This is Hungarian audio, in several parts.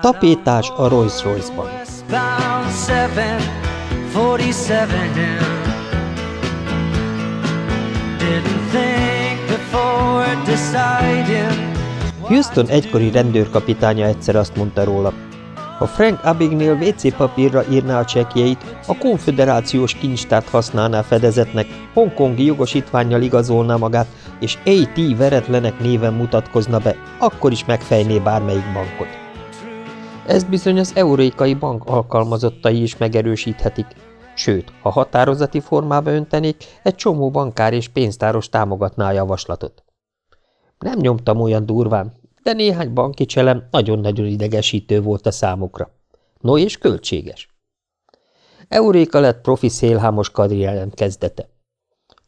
Tapétás a Rolls-Royce-ban Houston egykori rendőrkapitánya egyszer azt mondta róla, ha Frank Abagnale WC papírra írná a csekjeit, a konfederációs kincstárt használná fedezetnek, hongkongi jogosítványjal igazolná magát, és A.T. veretlenek néven mutatkozna be, akkor is megfejné bármelyik bankot. Ezt bizony az Eurékai Bank alkalmazottai is megerősíthetik, sőt, ha határozati formába öntenék, egy csomó bankár és pénztáros támogatná a javaslatot. Nem nyomtam olyan durván, de néhány banki cselem nagyon-nagyon idegesítő volt a számukra. No és költséges. Euréka lett profi szélhámos kadrielem kezdete.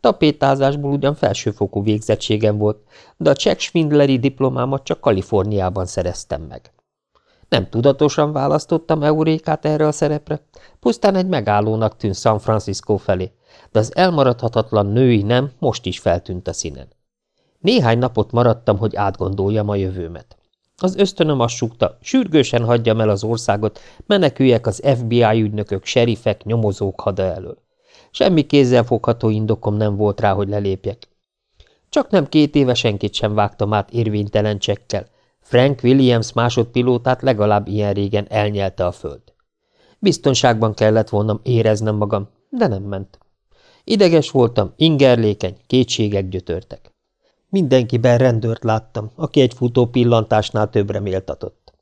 Tapétázásból ugyan felsőfokú végzettségem volt, de a Czech diplomámat csak Kaliforniában szereztem meg. Nem tudatosan választottam Eurékát erre a szerepre, pusztán egy megállónak tűnt San Francisco felé, de az elmaradhatatlan női nem most is feltűnt a színen. Néhány napot maradtam, hogy átgondoljam a jövőmet. Az ösztönöm azt súgta, sürgősen hagyjam el az országot, meneküljek az FBI ügynökök, serifek, nyomozók hada elől. Semmi kézzelfogható indokom nem volt rá, hogy lelépjek. Csak nem két éve senkit sem vágtam át érvénytelen csekkel. Frank Williams másodpilótát legalább ilyen régen elnyelte a föld. Biztonságban kellett volna éreznem magam, de nem ment. Ideges voltam, ingerlékeny, kétségek gyötörtek. Mindenkiben rendőrt láttam, aki egy futó pillantásnál többre méltatott.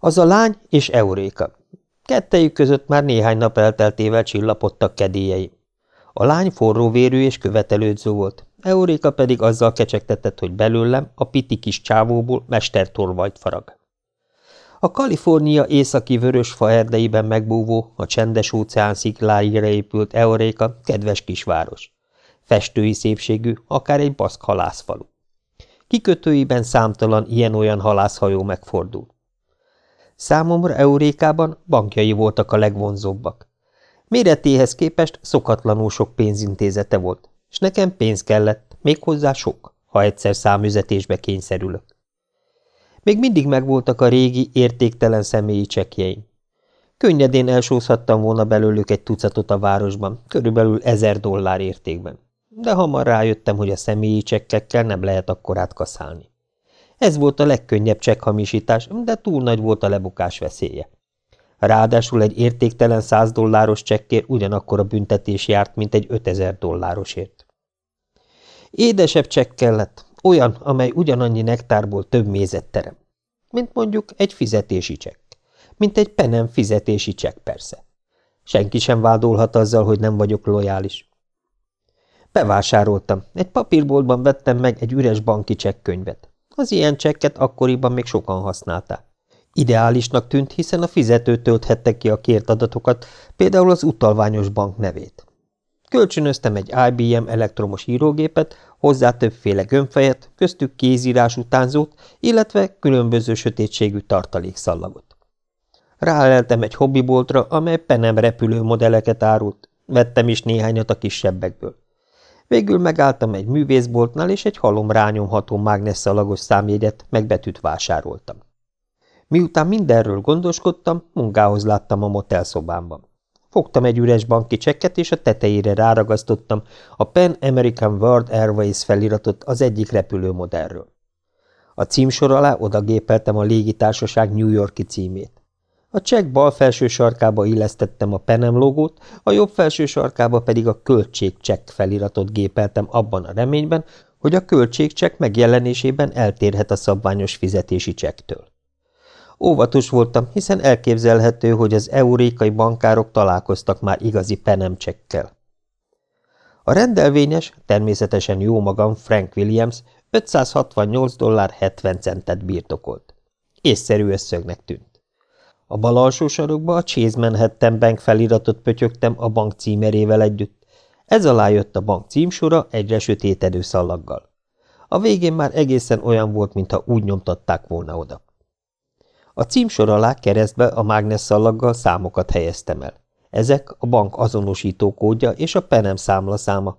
Az a lány és Euréka. Kettejük között már néhány nap elteltével csillapodtak kedélyei. A lány forróvérű és követelődző volt, Euréka pedig azzal kecsegtetett, hogy belőlem a piti kis csávóból mestertorvajt farag. A Kalifornia északi vörös faerdeiben megbúvó, a csendes óceán szikláira épült Euréka kedves kisváros festői szépségű, akár egy baszk halászfalu. Kikötőiben számtalan ilyen-olyan halászhajó megfordul. Számomra Eurékában bankjai voltak a legvonzóbbak. Méretéhez képest szokatlanul sok pénzintézete volt, és nekem pénz kellett, méghozzá sok, ha egyszer számüzetésbe kényszerülök. Még mindig megvoltak a régi, értéktelen személyi csekjeim. Könnyedén elsózhattam volna belőlük egy tucatot a városban, körülbelül ezer dollár értékben de hamar rájöttem, hogy a személyi csekkekkel nem lehet akkorát kaszálni. Ez volt a legkönnyebb csekkhamisítás, de túl nagy volt a lebukás veszélye. Ráadásul egy értéktelen 100 dolláros csekkér ugyanakkor a büntetés járt, mint egy 5000 dollárosért. Édesebb csekk kellett, olyan, amely ugyanannyi nektárból több mézet terem. Mint mondjuk egy fizetési csekk. Mint egy penem fizetési csekk persze. Senki sem vádolhat azzal, hogy nem vagyok lojális. Bevásároltam. Egy papírboltban vettem meg egy üres banki csekkönyvet. Az ilyen csekket akkoriban még sokan használták. Ideálisnak tűnt, hiszen a fizető tölthette ki a kért adatokat, például az utalványos bank nevét. Kölcsönöztem egy IBM elektromos írógépet, hozzá többféle gömbfejet, köztük kézírás utánzót, illetve különböző sötétségű tartalékszallagot. Ráleltem egy hobbiboltra, amely penem repülő modelleket árult, vettem is néhányat a kisebbekből. Végül megálltam egy művészboltnál, és egy halom rányomható mágnesszalagos számjegyet meg betűt vásároltam. Miután mindenről gondoskodtam, munkához láttam a motelszobámban. Fogtam egy üres banki csekket, és a tetejére ráragasztottam a Pan American World Airways feliratot az egyik repülőmodellről. A címsor alá odagépeltem a légitársaság New Yorki címét. A csekk bal felső sarkába illesztettem a penem logót, a jobb felső sarkába pedig a költségcsekk feliratot gépeltem abban a reményben, hogy a költségcsekk megjelenésében eltérhet a szabványos fizetési csekktől. Óvatos voltam, hiszen elképzelhető, hogy az eurékai bankárok találkoztak már igazi penemcsekkel. A rendelvényes, természetesen jó magam Frank Williams 568 dollár 70 centet birtokolt. Észszerű összögnek tűnt. A bal alsó sarokba a Chase Manhattan Bank feliratot pötyögtem a bank címerével együtt. Ez alá jött a bank címsora egyre sötétedő szallaggal. A végén már egészen olyan volt, mintha úgy nyomtatták volna oda. A címsor alá keresztbe a mágnes szallaggal számokat helyeztem el. Ezek a bank azonosító kódja és a penem számlaszáma.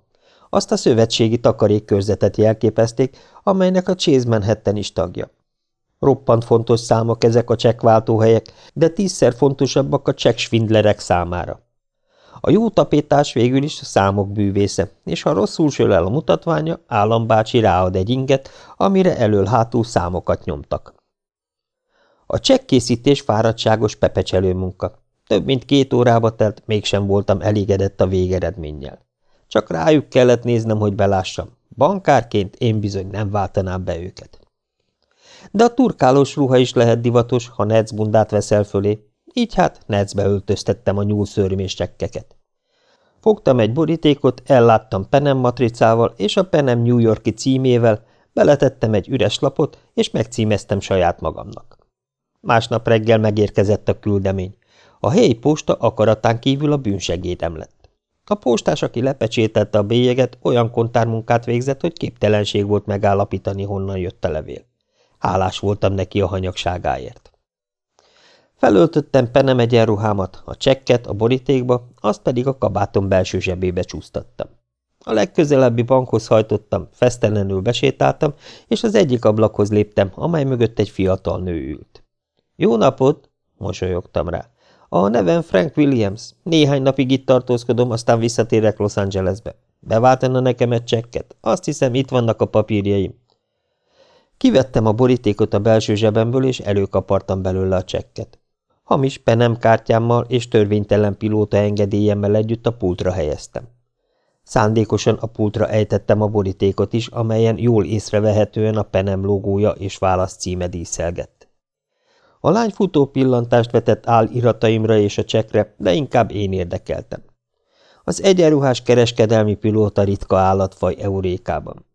Azt a szövetségi takarékkörzetet jelképezték, amelynek a Chase Manhattan is tagja. Roppant fontos számok ezek a csekkváltóhelyek, de tízszer fontosabbak a csekksvindlerek számára. A jó tapétás végül is a számok bűvésze, és ha rosszul sől el a mutatványa, állambácsi ráad egy inget, amire elől-hátul számokat nyomtak. A csekkészítés fáradtságos pepecselő munka. Több mint két órába telt, mégsem voltam elégedett a végeredménnyel. Csak rájuk kellett néznem, hogy belássam. Bankárként én bizony nem váltanám be őket. De a turkálós ruha is lehet divatos, ha necbundát veszel fölé, így hát necbe öltöztettem a nyúlszörmés csekkeket. Fogtam egy borítékot, elláttam penem matricával és a penem New Yorki címével, beletettem egy üres lapot, és megcímeztem saját magamnak. Másnap reggel megérkezett a küldemény. A helyi posta akaratán kívül a bűnsegédem lett. A postás, aki lepecsételte a bélyeget, olyan kontármunkát végzett, hogy képtelenség volt megállapítani, honnan jött a levél. Hálás voltam neki a hanyagságáért. Felöltöttem penem egyenruhámat, a csekket a borítékba, azt pedig a kabátom belső zsebébe csúsztattam. A legközelebbi bankhoz hajtottam, fesztelenül besétáltam, és az egyik ablakhoz léptem, amely mögött egy fiatal nő ült. – Jó napot! – mosolyogtam rá. A nevem Frank Williams. Néhány napig itt tartózkodom, aztán visszatérek Los Angelesbe. Beváltana nekem egy csekket. Azt hiszem, itt vannak a papírjaim. Kivettem a borítékot a belső zsebemből, és előkapartam belőle a csekket. Hamis penem kártyámmal és törvénytelen pilóta engedélyemmel együtt a pultra helyeztem. Szándékosan a pultra ejtettem a borítékot is, amelyen jól észrevehetően a penem logója és válasz címe díszelgett. A lány futó pillantást vetett áll irataimra és a csekre, de inkább én érdekeltem. Az egyenruhás kereskedelmi pilóta ritka állatfaj Eurékában.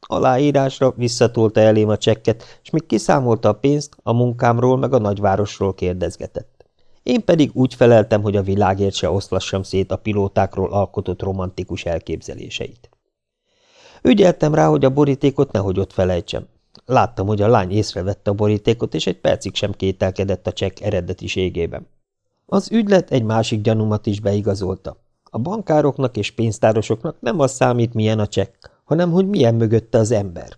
Aláírásra visszatolta elém a csekket, és míg kiszámolta a pénzt, a munkámról meg a nagyvárosról kérdezgetett. Én pedig úgy feleltem, hogy a világért se oszlassam szét a pilótákról alkotott romantikus elképzeléseit. Ügyeltem rá, hogy a borítékot nehogy ott felejtsem. Láttam, hogy a lány észrevette a borítékot, és egy percig sem kételkedett a csekk eredetiségében. Az ügylet egy másik gyanúmat is beigazolta. A bankároknak és pénztárosoknak nem az számít, milyen a csekk, hanem hogy milyen mögötte az ember.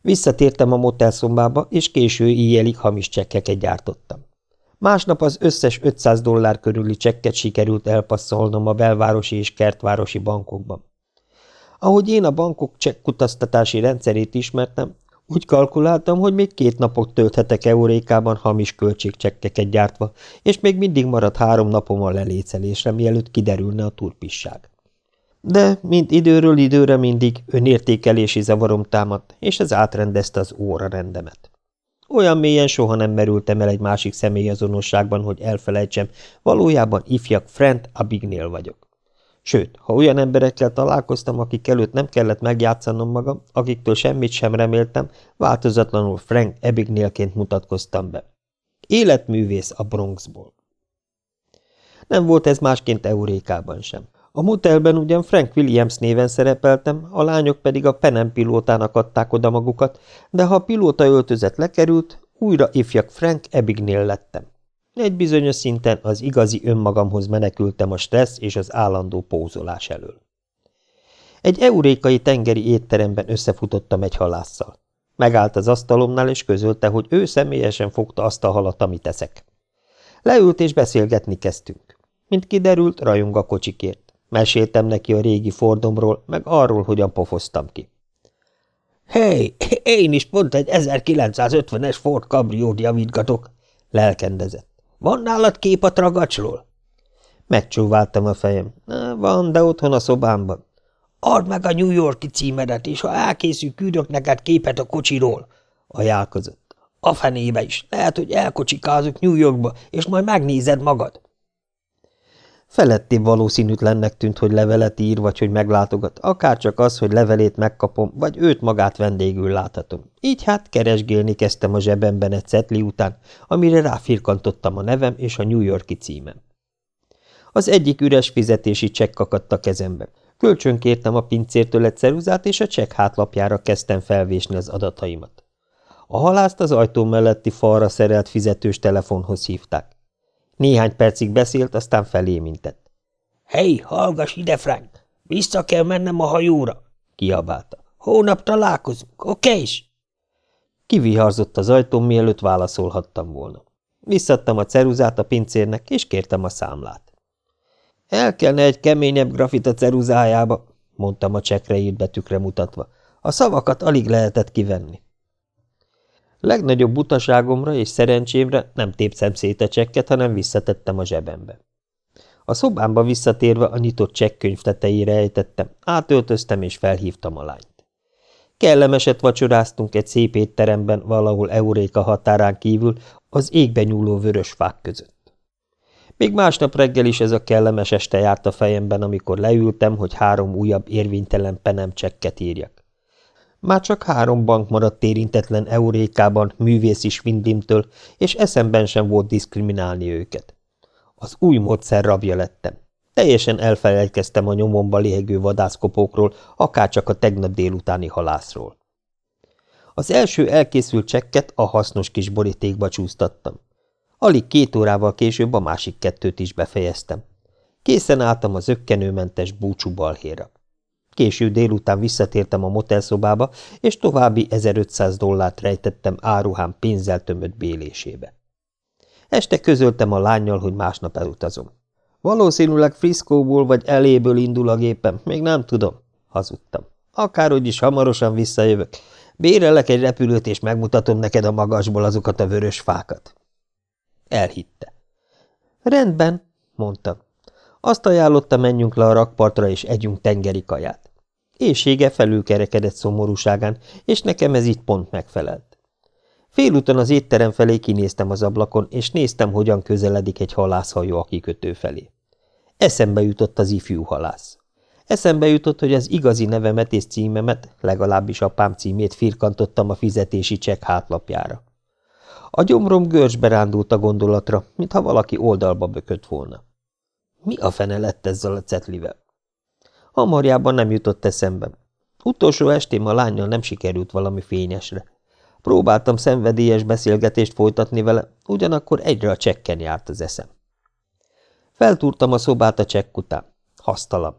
Visszatértem a motelszobába, és késő íjjelig hamis csekkeket gyártottam. Másnap az összes 500 dollár körüli csekket sikerült elpasszolnom a belvárosi és kertvárosi bankokban. Ahogy én a bankok csekkutaztatási rendszerét ismertem, úgy kalkuláltam, hogy még két napot tölthetek Eurékában hamis költségcsekkeket gyártva, és még mindig maradt három napom a lelécelésre, mielőtt kiderülne a turpisság. De, mint időről időre mindig, önértékelési zavarom támadt, és ez átrendezte az óra rendemet. Olyan mélyen soha nem merültem el egy másik személyazonosságban, hogy elfelejtsem, valójában ifjak Frent Abignél vagyok. Sőt, ha olyan emberekkel találkoztam, akik előtt nem kellett megjátszanom magam, akiktől semmit sem reméltem, változatlanul Frank Ebignélként mutatkoztam be. Életművész a Bronxból. Nem volt ez másként Eurékában sem. A motelben ugyan Frank Williams néven szerepeltem, a lányok pedig a Penem pilótának adták oda magukat, de ha a pilóta öltözet lekerült, újra ifjak Frank Ebignél lettem. Egy bizonyos szinten az igazi önmagamhoz menekültem a stressz és az állandó pózolás elől. Egy eurékai tengeri étteremben összefutottam egy halásszal. Megállt az asztalomnál, és közölte, hogy ő személyesen fogta azt a halat, amit eszek. Leült, és beszélgetni kezdtünk. Mint kiderült, rajong a kocsikért. Meséltem neki a régi Fordomról, meg arról, hogyan pofoztam ki. Hey, én is pont egy 1950-es Ford Cabriót javítgatok, lelkendezett. Van nálad kép a tragacsról? Megcsóváltam a fejem. Van, de otthon a szobámban. Add meg a New Yorki címedet, és ha elkészül, küldök neked képet a kocsiról, ajánlkozott. A fenébe is. Lehet, hogy elkocsikázok New Yorkba, és majd megnézed magad. Feletté valószínűtlennek tűnt, hogy levelet ír, vagy hogy meglátogat, akár csak az, hogy levelét megkapom, vagy őt magát vendégül láthatom. Így hát keresgélni kezdtem a zsebemben egy cetli után, amire ráfirkantottam a nevem és a New Yorki címem. Az egyik üres fizetési csekk akadt a kezembe. Kölcsönkértem a pincértől egy ceruzát, és a csekk hátlapjára kezdtem felvésni az adataimat. A halászt az ajtó melletti falra szerelt fizetős telefonhoz hívták. Néhány percig beszélt, aztán felémintett. – Hey, hallgass ide, Frank! Vissza kell mennem a hajóra! – kiabálta. – Hónap találkozunk, oké is? Kiviharzott az ajtóm, mielőtt válaszolhattam volna. Visszadtam a ceruzát a pincérnek, és kértem a számlát. El kellene egy keményebb grafit a ceruzájába, mondtam a csekre írt betűkre mutatva. A szavakat alig lehetett kivenni. Legnagyobb butaságomra és szerencsémre nem tépszem szét a csekket, hanem visszatettem a zsebembe. A szobámba visszatérve a nyitott csekkönyv tetejére ejtettem, átöltöztem és felhívtam a lányt. Kellemeset vacsoráztunk egy szép étteremben, valahol Euréka határán kívül, az égbe nyúló vörös fák között. Még másnap reggel is ez a kellemes este járt a fejemben, amikor leültem, hogy három újabb érvénytelen penem csekket írjak. Már csak három bank maradt érintetlen Eurékában művészi Svindimtől, és eszemben sem volt diszkriminálni őket. Az új módszer rabja lettem. Teljesen elfelejtkeztem a nyomomba léhegő vadászkopókról, akárcsak a tegnap délutáni halászról. Az első elkészült csekket a hasznos kis borítékba csúsztattam. Alig két órával később a másik kettőt is befejeztem. Készen álltam az ökkenőmentes búcsú balhéra. Késő délután visszatértem a motelszobába, és további 1500 dollárt rejtettem áruhám pénzzel tömött bélésébe. Este közöltem a lányjal, hogy másnap elutazom. Valószínűleg Friszkóból vagy eléből indul a gépem, még nem tudom, hazudtam. Akárhogy is hamarosan visszajövök. Bérelek egy repülőt, és megmutatom neked a magasból azokat a vörös fákat. Elhitte. Rendben, mondtam. Azt ajánlotta, menjünk le a rakpartra, és együnk tengeri kaját. Éjsége felülkerekedett szomorúságán, és nekem ez így pont megfelelt. Félúton az étterem felé kinéztem az ablakon, és néztem, hogyan közeledik egy halászhajó a kikötő felé. Eszembe jutott az ifjú halász. Eszembe jutott, hogy az igazi nevemet és címemet, legalábbis apám címét firkantottam a fizetési csekk hátlapjára. A gyomrom görcsbe rándult a gondolatra, mintha valaki oldalba bökött volna. Mi a fene lett ezzel a cetlivel? Hamarjában nem jutott eszembe. Utolsó estém a lányjal nem sikerült valami fényesre. Próbáltam szenvedélyes beszélgetést folytatni vele, ugyanakkor egyre a csekken járt az eszem. Feltúrtam a szobát a csekk után. Hasztalam.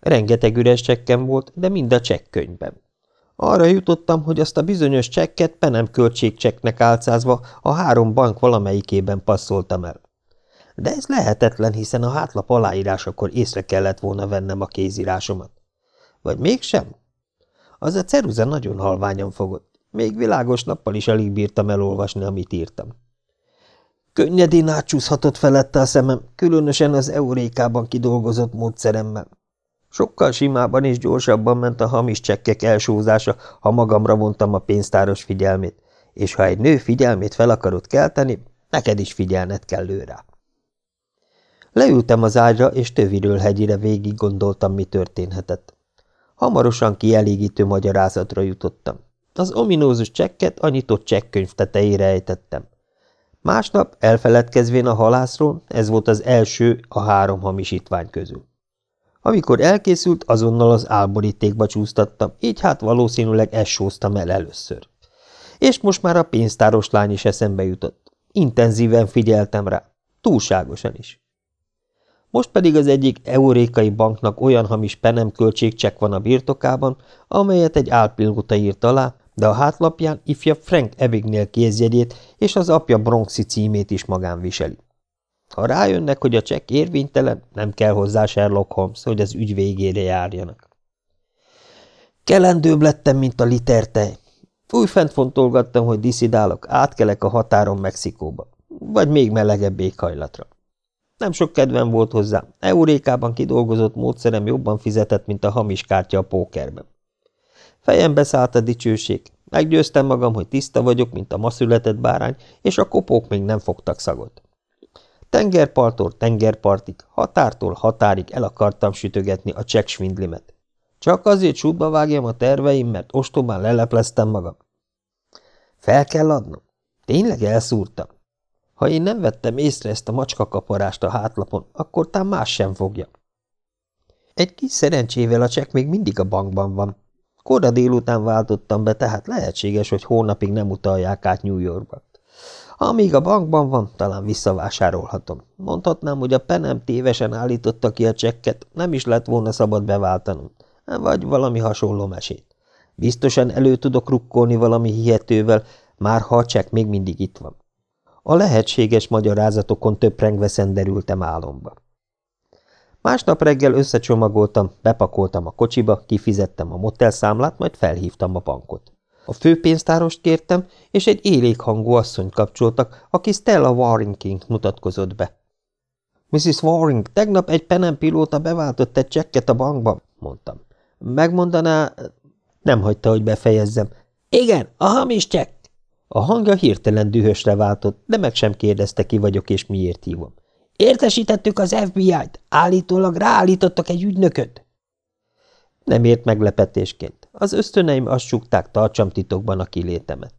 Rengeteg üres csekkem volt, de mind a csekkönyvben. Arra jutottam, hogy azt a bizonyos csekket penem költségcsekknek álcázva a három bank valamelyikében passzoltam el. De ez lehetetlen, hiszen a hátlap aláírásakor észre kellett volna vennem a kézírásomat. Vagy mégsem? Az a ceruza nagyon halványan fogott. Még világos nappal is alig bírtam elolvasni, amit írtam. Könnyedén átcsúszhatott felette a szemem, különösen az eurékában kidolgozott módszeremmel. Sokkal simábban és gyorsabban ment a hamis csekkek elsózása, ha magamra vontam a pénztáros figyelmét, és ha egy nő figyelmét fel akarod kelteni, neked is figyelned kell rá. Leültem az ágyra, és töviről hegyire végig gondoltam, mi történhetett. Hamarosan kielégítő magyarázatra jutottam. Az ominózus csekket a nyitott csekkönyv tetejére ejtettem. Másnap, elfeledkezvén a halászról, ez volt az első a három hamisítvány közül. Amikor elkészült, azonnal az álborítékba csúsztattam, így hát valószínűleg ezt sóztam el először. És most már a pénztáros lány is eszembe jutott. Intenzíven figyeltem rá, túlságosan is. Most pedig az egyik eurékai banknak olyan hamis penem költségcsekk van a birtokában, amelyet egy álpilóta írt alá, de a hátlapján ifja Frank Ebignél kézjegyét és az apja Bronxi címét is magán viseli. Ha rájönnek, hogy a csekk érvénytelen, nem kell hozzá Sherlock Holmes, hogy az ügy végére járjanak. Kelendőbb lettem, mint a litertej. Újfent fontolgattam, hogy diszidálok, átkelek a határon Mexikóba, vagy még melegebb éghajlatra. Nem sok kedvem volt hozzá, Eurékában kidolgozott módszerem jobban fizetett, mint a hamis kártya a pókerben. Fejembe szállt a dicsőség, meggyőztem magam, hogy tiszta vagyok, mint a ma született bárány, és a kopók még nem fogtak szagot. Tengerparttól tengerpartig, határtól határig el akartam sütögetni a csekk svindlimet. Csak azért sútba vágjam a terveim, mert ostobán lelepleztem magam. Fel kell adnom? Tényleg elszúrtam? Ha én nem vettem észre ezt a macskakaparást a hátlapon, akkor tám más sem fogja. Egy kis szerencsével a csekk még mindig a bankban van. Kora délután váltottam be, tehát lehetséges, hogy hónapig nem utalják át New Yorkba. Amíg a bankban van, talán visszavásárolhatom. Mondhatnám, hogy a penem tévesen állította ki a csekket, nem is lett volna szabad beváltanom, vagy valami hasonló mesét. Biztosan elő tudok rukkolni valami hihetővel, már ha a csekk még mindig itt van. A lehetséges magyarázatokon töprengve szenderültem álomba. Másnap reggel összecsomagoltam, bepakoltam a kocsiba, kifizettem a motelszámlát, majd felhívtam a bankot. A főpénztárost kértem, és egy élékhangú asszonyt kapcsoltak, aki Stella Warringking mutatkozott be. Mrs. Waring, tegnap egy penem pilóta beváltott egy csekket a bankban, mondtam. Megmondaná... Nem hagyta, hogy befejezzem. Igen, a hamis csekk. A hangja hirtelen dühösre váltott, de meg sem kérdezte, ki vagyok és miért hívom. Értesítettük az FBI-t. Állítólag ráállítottak egy ügynököt. Nem ért meglepetésként. Az ösztöneim azt súgták, tartsam titokban a kilétemet.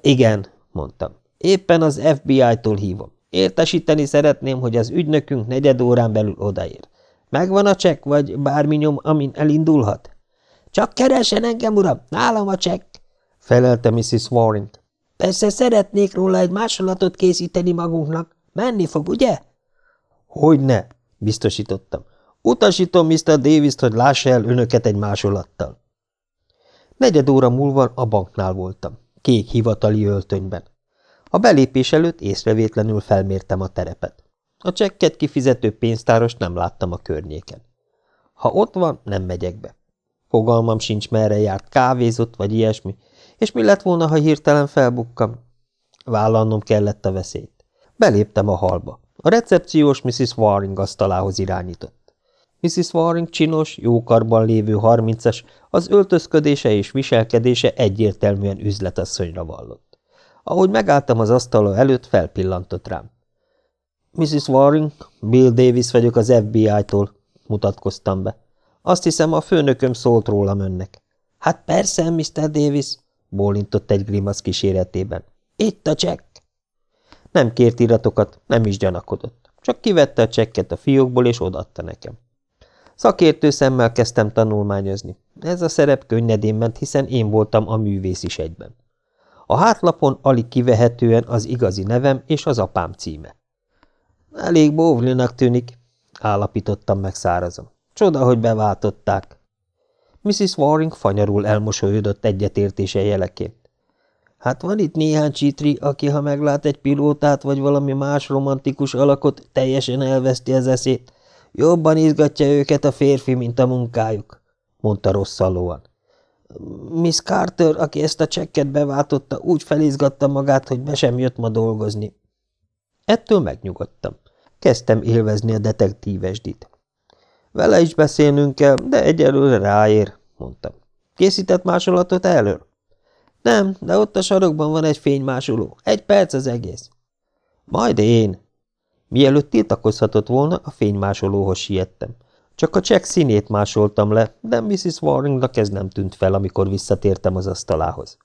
Igen, mondtam. Éppen az FBI-tól hívom. Értesíteni szeretném, hogy az ügynökünk negyed órán belül odaér. Megvan a csekk, vagy bármi nyom, amin elindulhat? Csak keressen engem, uram, nálam a csekk, felelte Mrs. Warren. Persze szeretnék róla egy másolatot készíteni magunknak. Menni fog, ugye? Hogyne, biztosítottam. Utasítom Mr. davis hogy lássa el önöket egy másolattal. Negyed óra múlva a banknál voltam, kék hivatali öltönyben. A belépés előtt észrevétlenül felmértem a terepet. A csekket kifizető pénztáros nem láttam a környéken. Ha ott van, nem megyek be. Fogalmam sincs, merre járt, kávézott vagy ilyesmi, és mi lett volna, ha hirtelen felbukkam? Vállalnom kellett a veszélyt. Beléptem a halba. A recepciós Mrs. Waring asztalához irányított. Mrs. Waring csinos, jókarban lévő harmincas, az öltözködése és viselkedése egyértelműen üzletasszonyra vallott. Ahogy megálltam az asztala előtt, felpillantott rám. Mrs. Waring, Bill Davis vagyok az FBI-tól, mutatkoztam be. Azt hiszem, a főnököm szólt rólam önnek. Hát persze, Mr. Davis, bólintott egy grimasz kíséretében. Itt a csekk! Nem kért iratokat, nem is gyanakodott. Csak kivette a csekket a fiókból, és odaadta nekem. Szakértő szemmel kezdtem tanulmányozni. Ez a szerep könnyedén ment, hiszen én voltam a művész is egyben. A hátlapon alig kivehetően az igazi nevem és az apám címe. Elég bóvlinak tűnik, állapítottam meg szárazom. Csoda, hogy beváltották. Mrs. Waring fanyarul elmosolyodott egyetértése jeleként. Hát van itt néhány csitri, aki ha meglát egy pilótát vagy valami más romantikus alakot, teljesen elveszti az eszét. Jobban izgatja őket a férfi, mint a munkájuk, mondta rosszalóan. Miss Carter, aki ezt a csekket beváltotta, úgy felizgatta magát, hogy be sem jött ma dolgozni. Ettől megnyugodtam. Kezdtem élvezni a detektívesdit. Vele is beszélnünk kell, de egyelőre ráér, mondtam. Készített másolatot elől? Nem, de ott a sarokban van egy fénymásoló. Egy perc az egész. Majd én. Mielőtt tiltakozhatott volna, a fénymásolóhoz siettem. Csak a csekk színét másoltam le, de Mrs. Waringnak ez nem tűnt fel, amikor visszatértem az asztalához.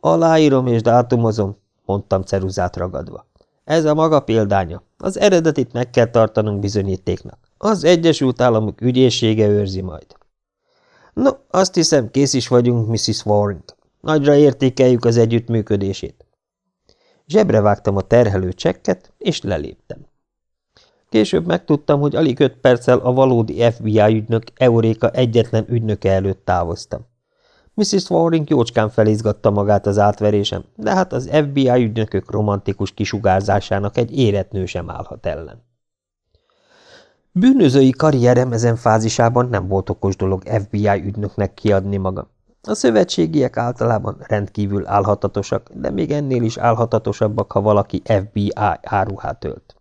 Aláírom és dátumozom, mondtam ceruzát ragadva. Ez a maga példánya. Az eredetit meg kell tartanunk bizonyítéknak. Az Egyesült Államok ügyészsége őrzi majd. No, azt hiszem, kész is vagyunk, Mrs. Warring. Nagyra értékeljük az együttműködését. Zsebre vágtam a terhelő csekket, és leléptem. Később megtudtam, hogy alig öt perccel a valódi FBI ügynök Euréka egyetlen ügynöke előtt távoztam. Mrs. Waring jócskán felizgatta magát az átverésem, de hát az FBI ügynökök romantikus kisugárzásának egy éretnő sem állhat ellen. Bűnözői karrierem ezen fázisában nem volt okos dolog FBI ügynöknek kiadni magam. A szövetségiek általában rendkívül álhatatosak, de még ennél is álhatatosabbak, ha valaki FBI áruhát ölt.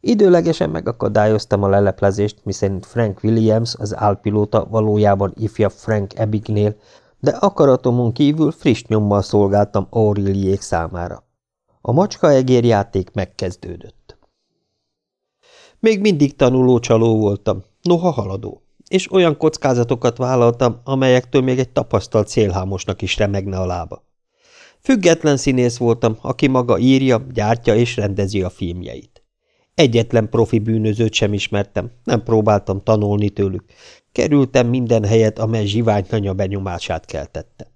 Időlegesen megakadályoztam a leleplezést, miszerint Frank Williams, az álpilóta valójában ifjabb Frank Abignale, de akaratomon kívül friss nyommal szolgáltam Auriliék számára. A macska játék megkezdődött. Még mindig tanuló csaló voltam, noha haladó, és olyan kockázatokat vállaltam, amelyektől még egy tapasztalt szélhámosnak is remegne a lába. Független színész voltam, aki maga írja, gyártja és rendezi a filmjeit. Egyetlen profi bűnözőt sem ismertem, nem próbáltam tanulni tőlük. Kerültem minden helyet, amely zsiványtanya benyomását keltette.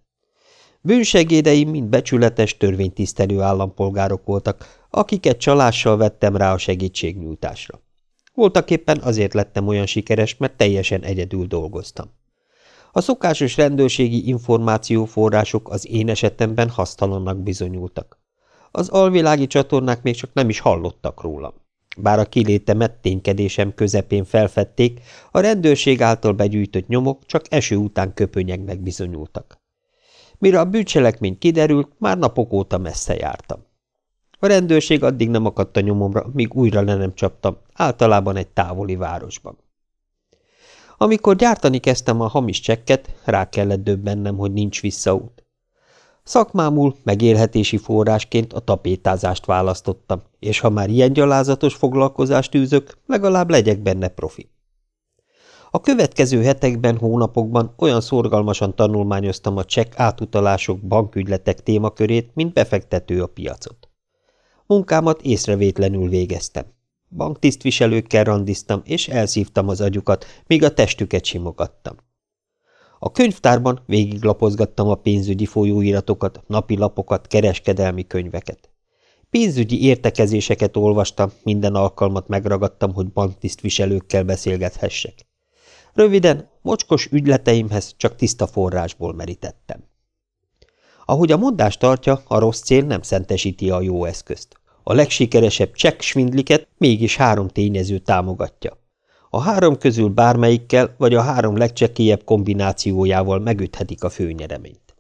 Bűnsegédeim mind becsületes, törvénytisztelő állampolgárok voltak, akiket csalással vettem rá a segítségnyújtásra. Voltak éppen azért lettem olyan sikeres, mert teljesen egyedül dolgoztam. A szokásos rendőrségi információforrások az én esetemben hasztalannak bizonyultak. Az alvilági csatornák még csak nem is hallottak rólam. Bár a kilétemet ténykedésem közepén felfedték, a rendőrség által begyűjtött nyomok csak eső után köpönyegnek bizonyultak. Mire a bűncselekmény kiderült, már napok óta messze jártam. A rendőrség addig nem akadt a nyomomra, míg újra le nem csaptam, általában egy távoli városban. Amikor gyártani kezdtem a hamis csekket, rá kellett döbbennem, hogy nincs visszaút. Szakmámul megélhetési forrásként a tapétázást választottam, és ha már ilyen gyalázatos foglalkozást űzök, legalább legyek benne profi. A következő hetekben, hónapokban olyan szorgalmasan tanulmányoztam a csekk átutalások bankügyletek témakörét, mint befektető a piacot. Munkámat észrevétlenül végeztem. Banktisztviselőkkel randiztam, és elszívtam az agyukat, míg a testüket simogattam. A könyvtárban végiglapozgattam a pénzügyi folyóiratokat, napilapokat, kereskedelmi könyveket. Pénzügyi értekezéseket olvastam, minden alkalmat megragadtam, hogy banktisztviselőkkel beszélgethessek. Röviden, mocskos ügyleteimhez csak tiszta forrásból merítettem. Ahogy a mondás tartja, a rossz cél nem szentesíti a jó eszközt. A legsikeresebb csekk svindliket mégis három tényező támogatja. A három közül bármelyikkel vagy a három legcsekélyebb kombinációjával megüthetik a főnyereményt.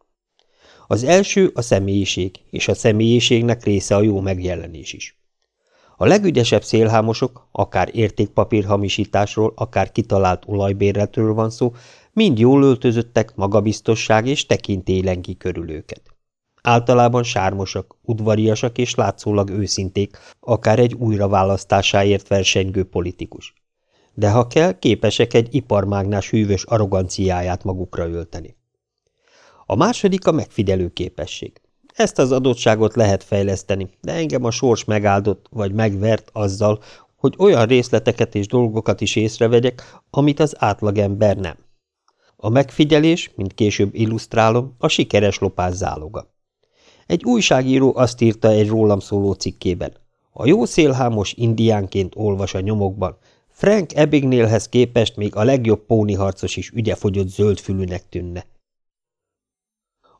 Az első a személyiség, és a személyiségnek része a jó megjelenés is. A legügyesebb szélhámosok, akár értékpapírhamisításról, akár kitalált olajbérletről van szó, mind jól öltözöttek, magabiztosság és tekintély lenki körül őket. Általában sármosak, udvariasak és látszólag őszinték, akár egy újraválasztásáért versengő politikus. De ha kell, képesek egy iparmágnás hűvös arroganciáját magukra ölteni. A második a megfigyelő képesség. Ezt az adottságot lehet fejleszteni, de engem a sors megáldott vagy megvert azzal, hogy olyan részleteket és dolgokat is észrevegyek, amit az átlagember nem. A megfigyelés, mint később illusztrálom, a sikeres lopás záloga. Egy újságíró azt írta egy rólam szóló cikkében. A jó szélhámos indiánként olvas a nyomokban. Frank Ebignélhez képest még a legjobb póniharcos is ügyefogyott zöldfülűnek tűnne.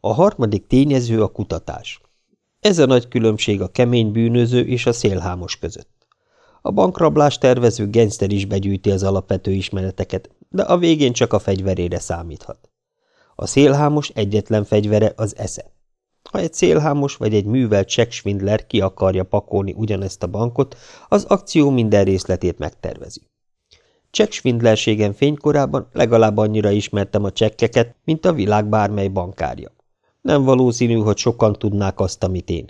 A harmadik tényező a kutatás. Ez a nagy különbség a kemény bűnöző és a szélhámos között. A bankrablás tervező gengszter is begyűjti az alapvető ismereteket, de a végén csak a fegyverére számíthat. A szélhámos egyetlen fegyvere az esze. Ha egy szélhámos vagy egy művelt csekksvindler ki akarja pakolni ugyanezt a bankot, az akció minden részletét megtervezi. Csekksvindlerségem fénykorában legalább annyira ismertem a csekkeket, mint a világ bármely bankárja. Nem valószínű, hogy sokan tudnák azt, amit én.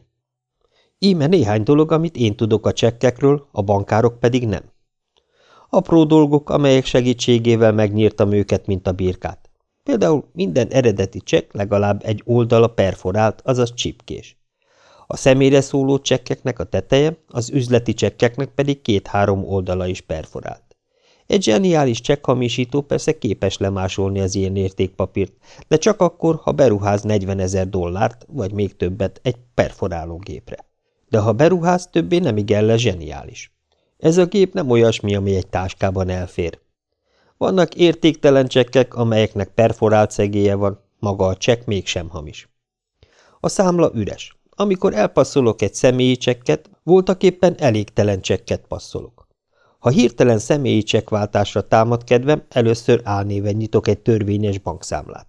Íme néhány dolog, amit én tudok a csekkekről, a bankárok pedig nem. Apró dolgok, amelyek segítségével megnyírtam őket, mint a birkát. Például minden eredeti csekk legalább egy oldala perforált, azaz csipkés. A személyre szóló csekkeknek a teteje, az üzleti csekkeknek pedig két-három oldala is perforált. Egy zseniális csekkhamisító persze képes lemásolni az ilyen értékpapírt, de csak akkor, ha beruház 40 ezer dollárt, vagy még többet egy perforálógépre. De ha beruház, többé nem igen le zseniális. Ez a gép nem olyasmi, ami egy táskában elfér. Vannak értéktelen csekkek, amelyeknek perforált szegélye van, maga a csekk mégsem hamis. A számla üres. Amikor elpasszolok egy személyi csekket, voltaképpen elégtelen csekket passzolok. Ha hirtelen személyi csekkváltásra támad kedvem, először álnéven nyitok egy törvényes bankszámlát.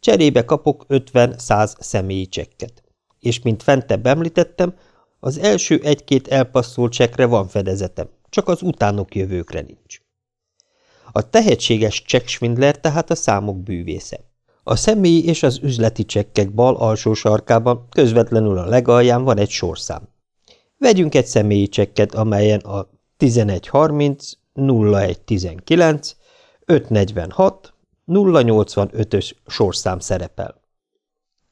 Cserébe kapok 50-100 személyi csekket. És mint fentebb említettem, az első egy-két elpasszolt csekre van fedezetem, csak az utánok jövőkre nincs. A tehetséges csekksvindler tehát a számok bűvésze. A személyi és az üzleti csekkek bal alsó sarkában közvetlenül a legalján van egy sorszám. Vegyünk egy személyi csekket, amelyen a 1130, 0119, 546, 085-ös sorszám szerepel.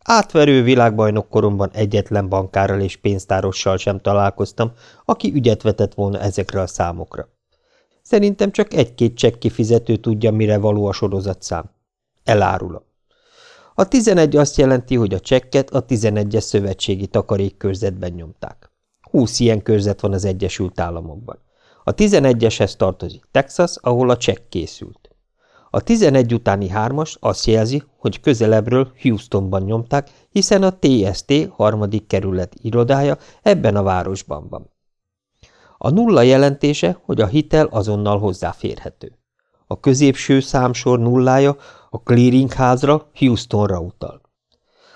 Átverő világbajnok koromban egyetlen bankárral és pénztárossal sem találkoztam, aki ügyet vetett volna ezekre a számokra. Szerintem csak egy-két csekk kifizető tudja, mire való a sorozatszám. Elárulom. A 11 azt jelenti, hogy a csekket a 11-es szövetségi takarékkörzetben nyomták. Húsz ilyen körzet van az Egyesült Államokban. A 11-eshez tartozik Texas, ahol a csekk készült. A 11 utáni hármas azt jelzi, hogy közelebbről Houstonban nyomták, hiszen a TST harmadik kerület irodája ebben a városban van. A nulla jelentése, hogy a hitel azonnal hozzáférhető. A középső számsor nullája a clearingházra, Houstonra utal.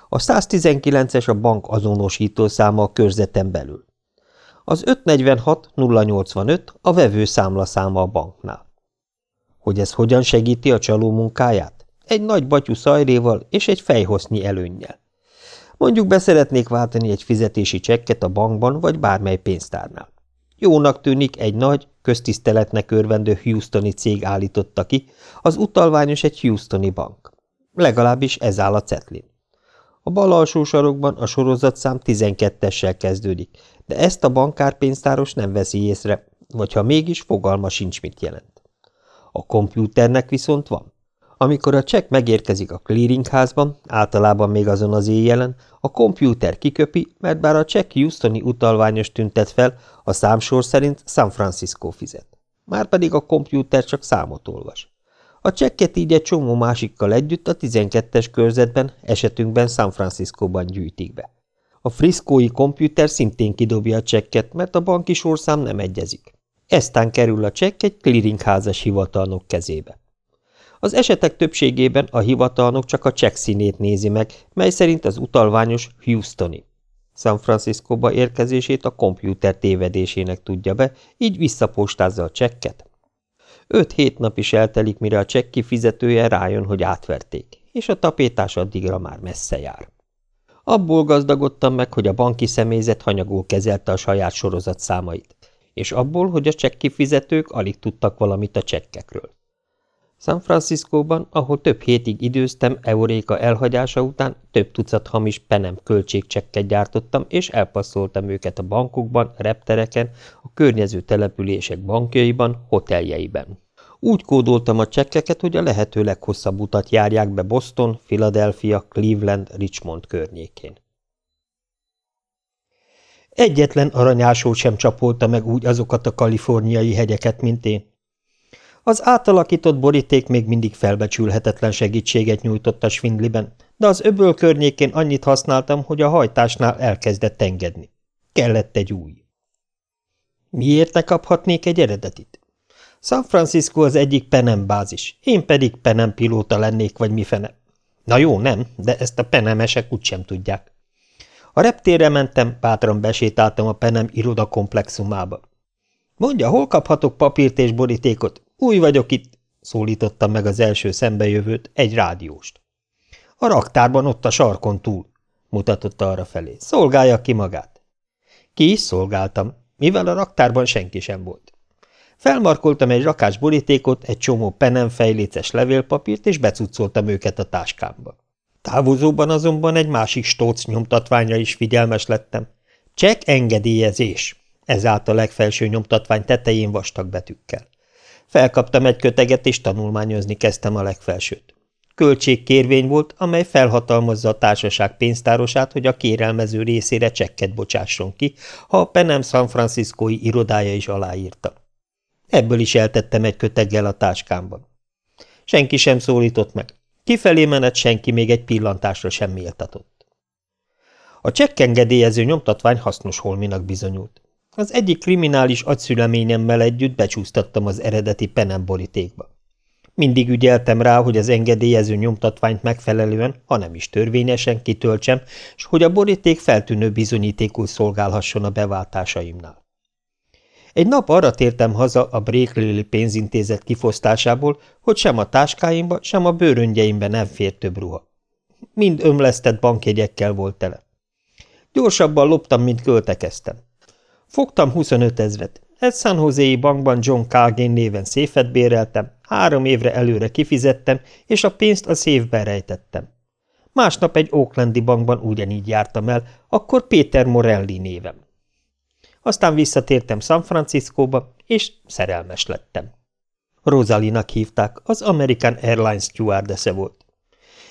A 119-es a bank azonosító száma a körzeten belül. Az 546-085 a vevő számlaszáma a banknál. Hogy ez hogyan segíti a csaló munkáját? Egy nagy batyú szajréval és egy fejhosznyi előnnyel. Mondjuk beszeretnék váltani egy fizetési csekket a bankban vagy bármely pénztárnál. Jónak tűnik egy nagy, köztiszteletnek örvendő Houstoni cég állította ki, az utalványos egy Houstoni bank. Legalábbis ez áll a cetlin. A bal alsó sarokban a sorozatszám 12-essel kezdődik, de ezt a bankárpénztáros nem veszi észre, vagy ha mégis, fogalma sincs, mit jelent. A kompjúternek viszont van. Amikor a csekk megérkezik a clearingházban, általában még azon az éjjelen, a kompjúter kiköpi, mert bár a csekk Houstoni utalványos tüntet fel, a számsor szerint San Francisco fizet. Márpedig a kompjúter csak számot olvas. A csekket így egy csomó másikkal együtt a 12-es körzetben, esetünkben San Franciscóban gyűjtik be. A friszkói kompjúter szintén kidobja a csekket, mert a banki sorszám nem egyezik. Eztán kerül a csekk egy clearingházas hivatalnok kezébe. Az esetek többségében a hivatalnok csak a csekk színét nézi meg, mely szerint az utalványos Houstoni. San Franciscóba érkezését a kompjúter tévedésének tudja be, így visszapostázza a csekket. Öt-hét nap is eltelik, mire a csekk kifizetője rájön, hogy átverték, és a tapétás addigra már messze jár. Abból gazdagodtam meg, hogy a banki személyzet hanyagul kezelte a saját sorozat számait, és abból, hogy a csekkifizetők alig tudtak valamit a csekkekről. San Franciscóban, ahol több hétig időztem Euréka elhagyása után, több tucat hamis penem költségcsekket gyártottam, és elpasszoltam őket a bankokban, reptereken, a környező települések bankjaiban, hoteljeiben. Úgy kódoltam a csekkeket, hogy a lehető leghosszabb utat járják be Boston, Philadelphia, Cleveland, Richmond környékén. Egyetlen aranyásó sem csapolta meg úgy azokat a kaliforniai hegyeket, mint én. Az átalakított boríték még mindig felbecsülhetetlen segítséget nyújtott a Svindliben, de az öböl környékén annyit használtam, hogy a hajtásnál elkezdett engedni. Kellett egy új. Miért ne kaphatnék egy eredetit? San Francisco az egyik Penem bázis, én pedig Penem pilóta lennék, vagy mifene. Na jó, nem, de ezt a penemesek úgysem tudják. A reptérre mentem, bátran besétáltam a Penem irodakomplexumába. Mondja, hol kaphatok papírt és borítékot? Új vagyok itt, szólítottam meg az első szembejövőt, egy rádióst. A raktárban ott a sarkon túl, mutatott arra felé. Szolgálja ki magát. Ki is szolgáltam, mivel a raktárban senki sem volt. Felmarkoltam egy rakás borítékot, egy csomó penemfejléces levélpapírt, és becucoltam őket a táskámba. Távozóban azonban egy másik stóc nyomtatványra is figyelmes lettem. Csek engedélyezés. Ez állt a legfelső nyomtatvány tetején vastag betűkkel. Felkaptam egy köteget, és tanulmányozni kezdtem a legfelsőt. Költségkérvény volt, amely felhatalmazza a társaság pénztárosát, hogy a kérelmező részére csekket bocsásson ki, ha a Penem San Franciscoi irodája is aláírta. Ebből is eltettem egy köteggel a táskámban. Senki sem szólított meg. Kifelé menet senki még egy pillantásra sem méltatott. A csekkengedélyező nyomtatvány hasznos holminak bizonyult. Az egyik kriminális agyszüleményemmel együtt becsúsztattam az eredeti penemborítékba. Mindig ügyeltem rá, hogy az engedélyező nyomtatványt megfelelően, ha nem is törvényesen kitöltsem, és hogy a boríték feltűnő bizonyítékul szolgálhasson a beváltásaimnál. Egy nap arra tértem haza a Bréklili pénzintézet kifosztásából, hogy sem a táskáimba, sem a bőröngyeimbe nem fér több ruha. Mind ömlesztett bankjegyekkel volt tele. Gyorsabban loptam, mint költekeztem. Fogtam 25 ezret. Egy San Jose-i bankban John Cargin néven széfet béreltem, három évre előre kifizettem, és a pénzt a széfbe rejtettem. Másnap egy Oaklandi bankban ugyanígy jártam el, akkor Péter Morelli névem. Aztán visszatértem San Franciscóba, és szerelmes lettem. Rosalinak hívták, az American Airlines stewardesse volt.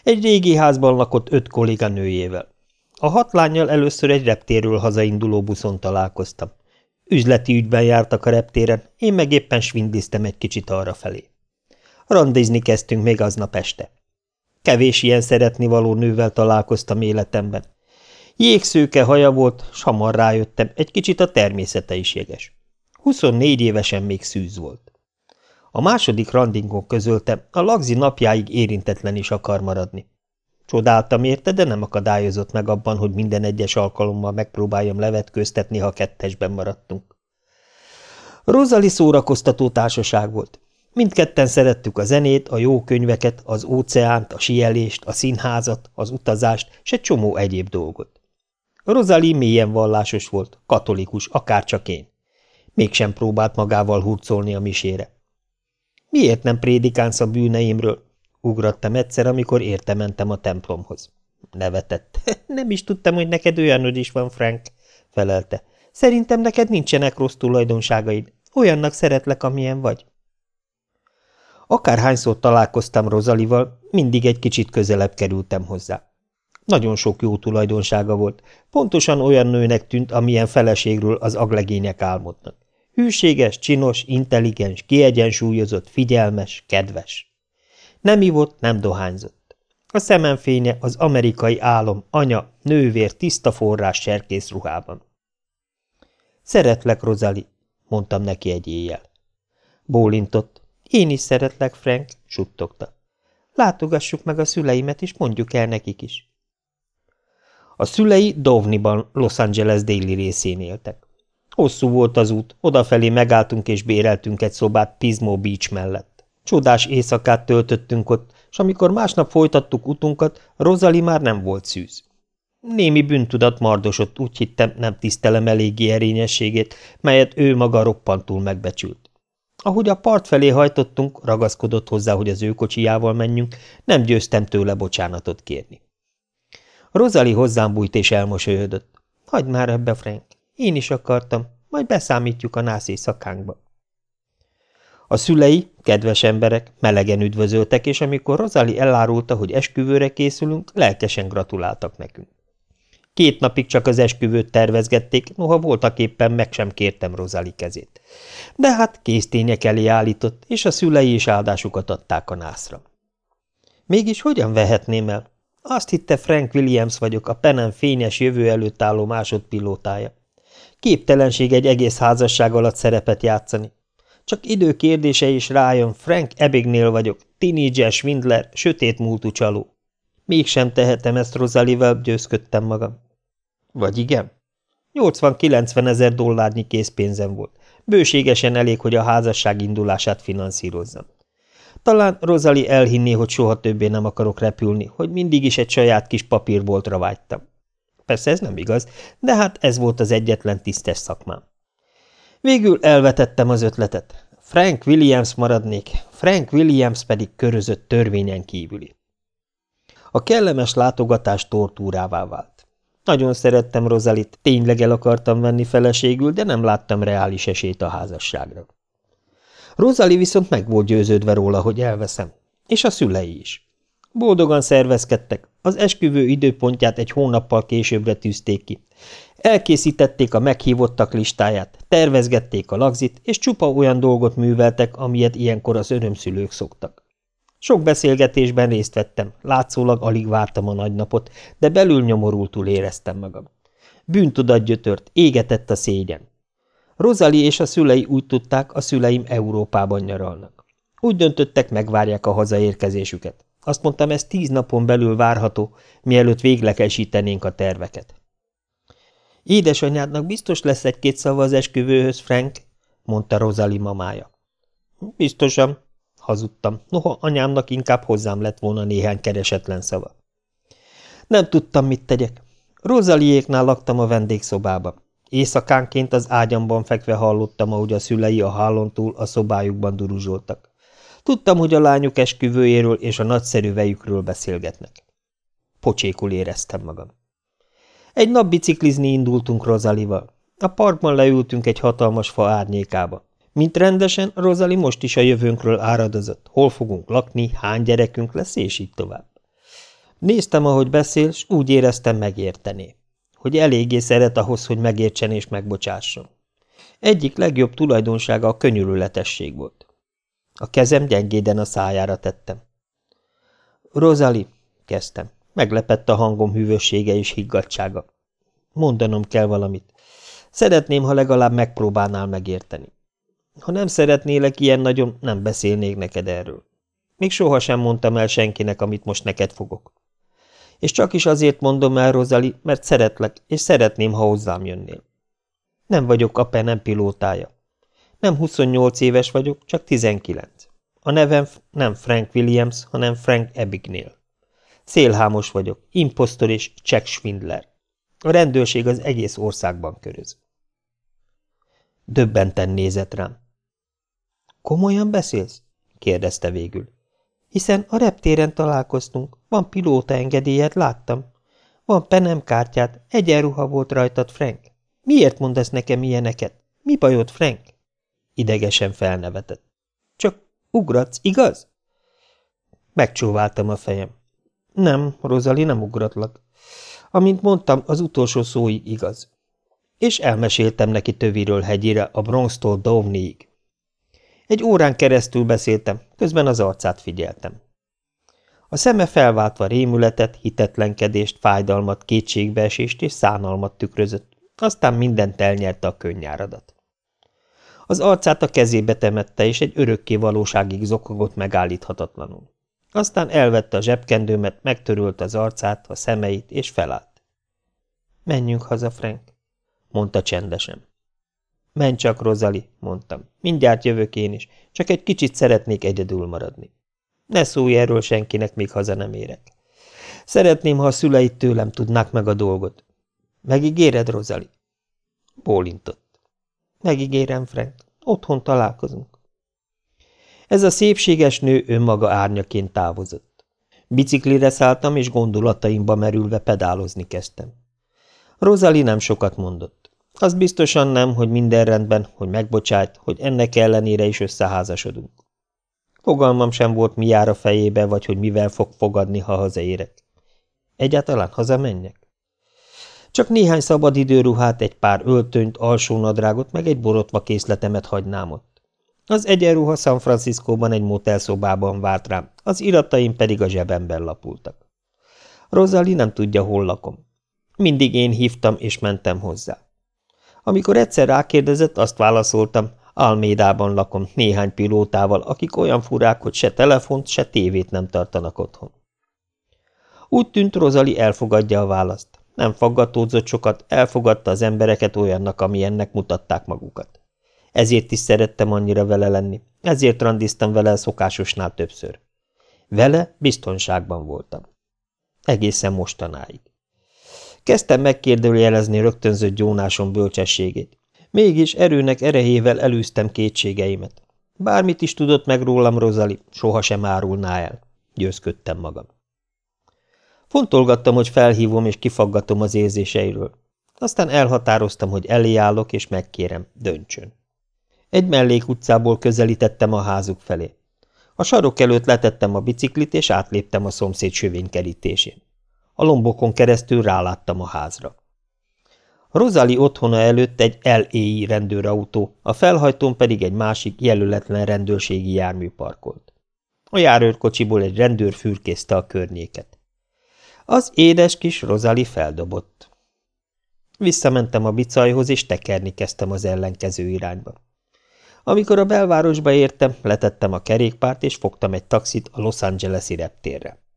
Egy régi házban lakott öt kolléganőjével. A hat lányjal először egy reptéről hazainduló buszon találkoztam. Üzleti ügyben jártak a reptéren, én meg éppen svindliztem egy kicsit arra felé. Randizni kezdtünk még aznap este. Kevés ilyen szeretnivaló nővel találkoztam életemben. Jégszőke haja volt, s hamar rájöttem, egy kicsit a természete is jeges. 24 évesen még szűz volt. A második randingon közölte, a lagzi napjáig érintetlen is akar maradni. Csodáltam érte, de nem akadályozott meg abban, hogy minden egyes alkalommal megpróbáljam levetkőztetni, ha kettesben maradtunk. Rozali szórakoztató társaság volt. Mindketten szerettük a zenét, a jó könyveket, az óceánt, a sielést, a színházat, az utazást, és egy csomó egyéb dolgot. Rozali mélyen vallásos volt, katolikus, akárcsak én. Mégsem próbált magával hurcolni a misére. Miért nem prédikánsz a bűneimről? Ugrattam egyszer, amikor érte mentem a templomhoz. Nevetett. Nem is tudtam, hogy neked olyanod is van, Frank, felelte. Szerintem neked nincsenek rossz tulajdonságaid. Olyannak szeretlek, amilyen vagy. Akárhányszor találkoztam Rozalival, mindig egy kicsit közelebb kerültem hozzá. Nagyon sok jó tulajdonsága volt, pontosan olyan nőnek tűnt, amilyen feleségről az aglegények álmodnak. Hűséges, csinos, intelligens, kiegyensúlyozott, figyelmes, kedves. Nem ivott, nem dohányzott. A szemenfénye az amerikai álom, anya, nővér, tiszta forrás serkész ruhában. Szeretlek, Rozali, mondtam neki egy éjjel. Bólintott. Én is szeretlek, Frank, suttogta. Látogassuk meg a szüleimet, és mondjuk el nekik is. A szülei Dovniban, Los Angeles déli részén éltek. Hosszú volt az út, odafelé megálltunk és béreltünk egy szobát Pismo Beach mellett. Csodás éjszakát töltöttünk ott, és amikor másnap folytattuk utunkat, Rozali már nem volt szűz. Némi bűntudat mardosott, úgy hittem, nem tisztelem eléggé erényességét, melyet ő maga roppantul megbecsült. Ahogy a part felé hajtottunk, ragaszkodott hozzá, hogy az ő kocsijával menjünk, nem győztem tőle bocsánatot kérni. Rozali hozzám bújt és elmosolyodott. Hagyd már ebbe, Frank. Én is akartam, majd beszámítjuk a nász éjszakánkba. A szülei, kedves emberek, melegen üdvözöltek, és amikor Rozali elárulta, hogy esküvőre készülünk, lelkesen gratuláltak nekünk. Két napig csak az esküvőt tervezgették, noha voltak éppen meg sem kértem Rozali kezét. De hát késztények elé állított, és a szülei is áldásukat adták a nászra. Mégis hogyan vehetném el? Azt hitte Frank Williams vagyok, a penem fényes jövő előtt álló másodpilótája. Képtelenség egy egész házasság alatt szerepet játszani. Csak idő kérdése is rájön, Frank Ebignél vagyok, tinédzser, svindler, sötét múltú csaló. Mégsem tehetem ezt Rozalivel, győzködtem magam. Vagy igen? 80-90 ezer dollárnyi készpénzem volt. Bőségesen elég, hogy a házasság indulását finanszírozzam. Talán Rozali elhinné, hogy soha többé nem akarok repülni, hogy mindig is egy saját kis papírboltra vágytam. Persze ez nem igaz, de hát ez volt az egyetlen tisztes szakmám. Végül elvetettem az ötletet. Frank Williams maradnék, Frank Williams pedig körözött törvényen kívüli. A kellemes látogatás tortúrává vált. Nagyon szerettem Rosalit, tényleg el akartam venni feleségül, de nem láttam reális esélyt a házasságra. Rosali viszont meg volt győződve róla, hogy elveszem, és a szülei is. Boldogan szervezkedtek, az esküvő időpontját egy hónappal későbbre tűzték ki. Elkészítették a meghívottak listáját, tervezgették a lagzit, és csupa olyan dolgot műveltek, amilyet ilyenkor az örömszülők szoktak. Sok beszélgetésben részt vettem, látszólag alig vártam a nagynapot, de belül nyomorultul éreztem magam. Bűntudat gyötört, égetett a szégyen. Rozali és a szülei úgy tudták, a szüleim Európában nyaralnak. Úgy döntöttek, megvárják a hazaérkezésüket. Azt mondtam, ez tíz napon belül várható, mielőtt véglegesítenénk a terveket. Édesanyádnak biztos lesz egy-két szava az esküvőhöz, Frank, mondta Rozali mamája. Biztosan, hazudtam, noha anyámnak inkább hozzám lett volna néhány keresetlen szava. Nem tudtam, mit tegyek. Rozaliéknál laktam a vendégszobába. Éjszakánként az ágyamban fekve hallottam, ahogy a szülei a hálón túl a szobájukban duruzsoltak. Tudtam, hogy a lányuk esküvőjéről és a nagyszerű vejükről beszélgetnek. Pocsékul éreztem magam. Egy nap biciklizni indultunk Rozalival. A parkban leültünk egy hatalmas fa árnyékába. Mint rendesen, Rozali most is a jövőnkről áradozott. Hol fogunk lakni, hány gyerekünk lesz, és így tovább. Néztem, ahogy beszél, s úgy éreztem megértené. Hogy eléggé szeret ahhoz, hogy megértsen és megbocsásson. Egyik legjobb tulajdonsága a könyörületesség volt. A kezem gyengéden a szájára tettem. Rozali, kezdtem. Meglepett a hangom hűvössége és higgadtsága. Mondanom kell valamit. Szeretném, ha legalább megpróbálnál megérteni. Ha nem szeretnélek ilyen nagyon, nem beszélnék neked erről. Még sohasem mondtam el senkinek, amit most neked fogok. És csak is azért mondom el, Rozali, mert szeretlek, és szeretném, ha hozzám jönnél. Nem vagyok a penem pilótája. Nem 28 éves vagyok, csak 19. A nevem nem Frank Williams, hanem Frank Abignale. Szélhámos vagyok, imposztor és check svindler. A rendőrség az egész országban köröz. Döbbenten nézett rám. Komolyan beszélsz? kérdezte végül. Hiszen a reptéren találkoztunk, van pilóta engedélyet, láttam. Van penem kártyát, egyenruha volt rajtad, Frank. Miért mondasz nekem ilyeneket? Mi bajod, Frank? Idegesen felnevetett. Csak ugratsz, igaz? Megcsóváltam a fejem. Nem, Rozali, nem ugratlak. Amint mondtam, az utolsó szóig igaz. És elmeséltem neki töviről hegyire, a Bronxtól Dovniig. Egy órán keresztül beszéltem, közben az arcát figyeltem. A szeme felváltva rémületet, hitetlenkedést, fájdalmat, kétségbeesést és szánalmat tükrözött, aztán mindent elnyerte a könnyáradat. Az arcát a kezébe temette, és egy örökké valóságig zokogott megállíthatatlanul. Aztán elvette a zsebkendőmet, megtörült az arcát, a szemeit, és felállt. – Menjünk haza, Frank – mondta csendesen. – Menj csak, Rozali – mondtam. – Mindjárt jövök én is, csak egy kicsit szeretnék egyedül maradni. Ne szólj erről senkinek, míg haza nem érek. Szeretném, ha a szüleid tőlem tudnák meg a dolgot. Megígéred, Rozali? Bólintott. Megígérem, Frank. Otthon találkozunk. Ez a szépséges nő önmaga árnyaként távozott. Biciklire szálltam, és gondolataimba merülve pedálozni kezdtem. Rozali nem sokat mondott. Az biztosan nem, hogy minden rendben, hogy megbocsájt, hogy ennek ellenére is összeházasodunk. Fogalmam sem volt, mi jár a fejébe, vagy hogy mivel fog fogadni, ha hazaérek. Egyáltalán hazamenjek? Csak néhány szabad időruhát, egy pár öltönyt, alsónadrágot, meg egy borotva készletemet hagynám ott. Az egyenruha San Franciscóban egy motelszobában várt rám, az irataim pedig a zsebemben lapultak. Rosalie nem tudja, hol lakom. Mindig én hívtam és mentem hozzá. Amikor egyszer rákérdezett, azt válaszoltam, Almédában lakom néhány pilótával, akik olyan furák, hogy se telefont, se tévét nem tartanak otthon. Úgy tűnt, Rozali elfogadja a választ. Nem faggatódzott sokat, elfogadta az embereket olyannak, amilyennek mutatták magukat. Ezért is szerettem annyira vele lenni, ezért randiztam vele a szokásosnál többször. Vele biztonságban voltam. Egészen mostanáig. Kezdtem megkérdőjelezni rögtönzött gyónásom bölcsességét. Mégis erőnek erejével elűztem kétségeimet. Bármit is tudott meg rólam Rozali, sohasem árulná el. Győzködtem magam. Fontolgattam, hogy felhívom és kifaggatom az érzéseiről. Aztán elhatároztam, hogy elé állok és megkérem, döntsön. Egy mellékutcából közelítettem a házuk felé. A sarok előtt letettem a biciklit, és átléptem a szomszéd sövénykerítésén. A lombokon keresztül ráláttam a házra. Rozali otthona előtt egy LEI rendőrautó, a felhajtón pedig egy másik jelöletlen rendőrségi jármű parkolt. A járőrkocsiból egy rendőr fürkészte a környéket. Az édes kis Rozali feldobott. Visszamentem a bicajhoz, és tekerni kezdtem az ellenkező irányba. Amikor a belvárosba értem, letettem a kerékpárt, és fogtam egy taxit a Los Angeles-i reptérre.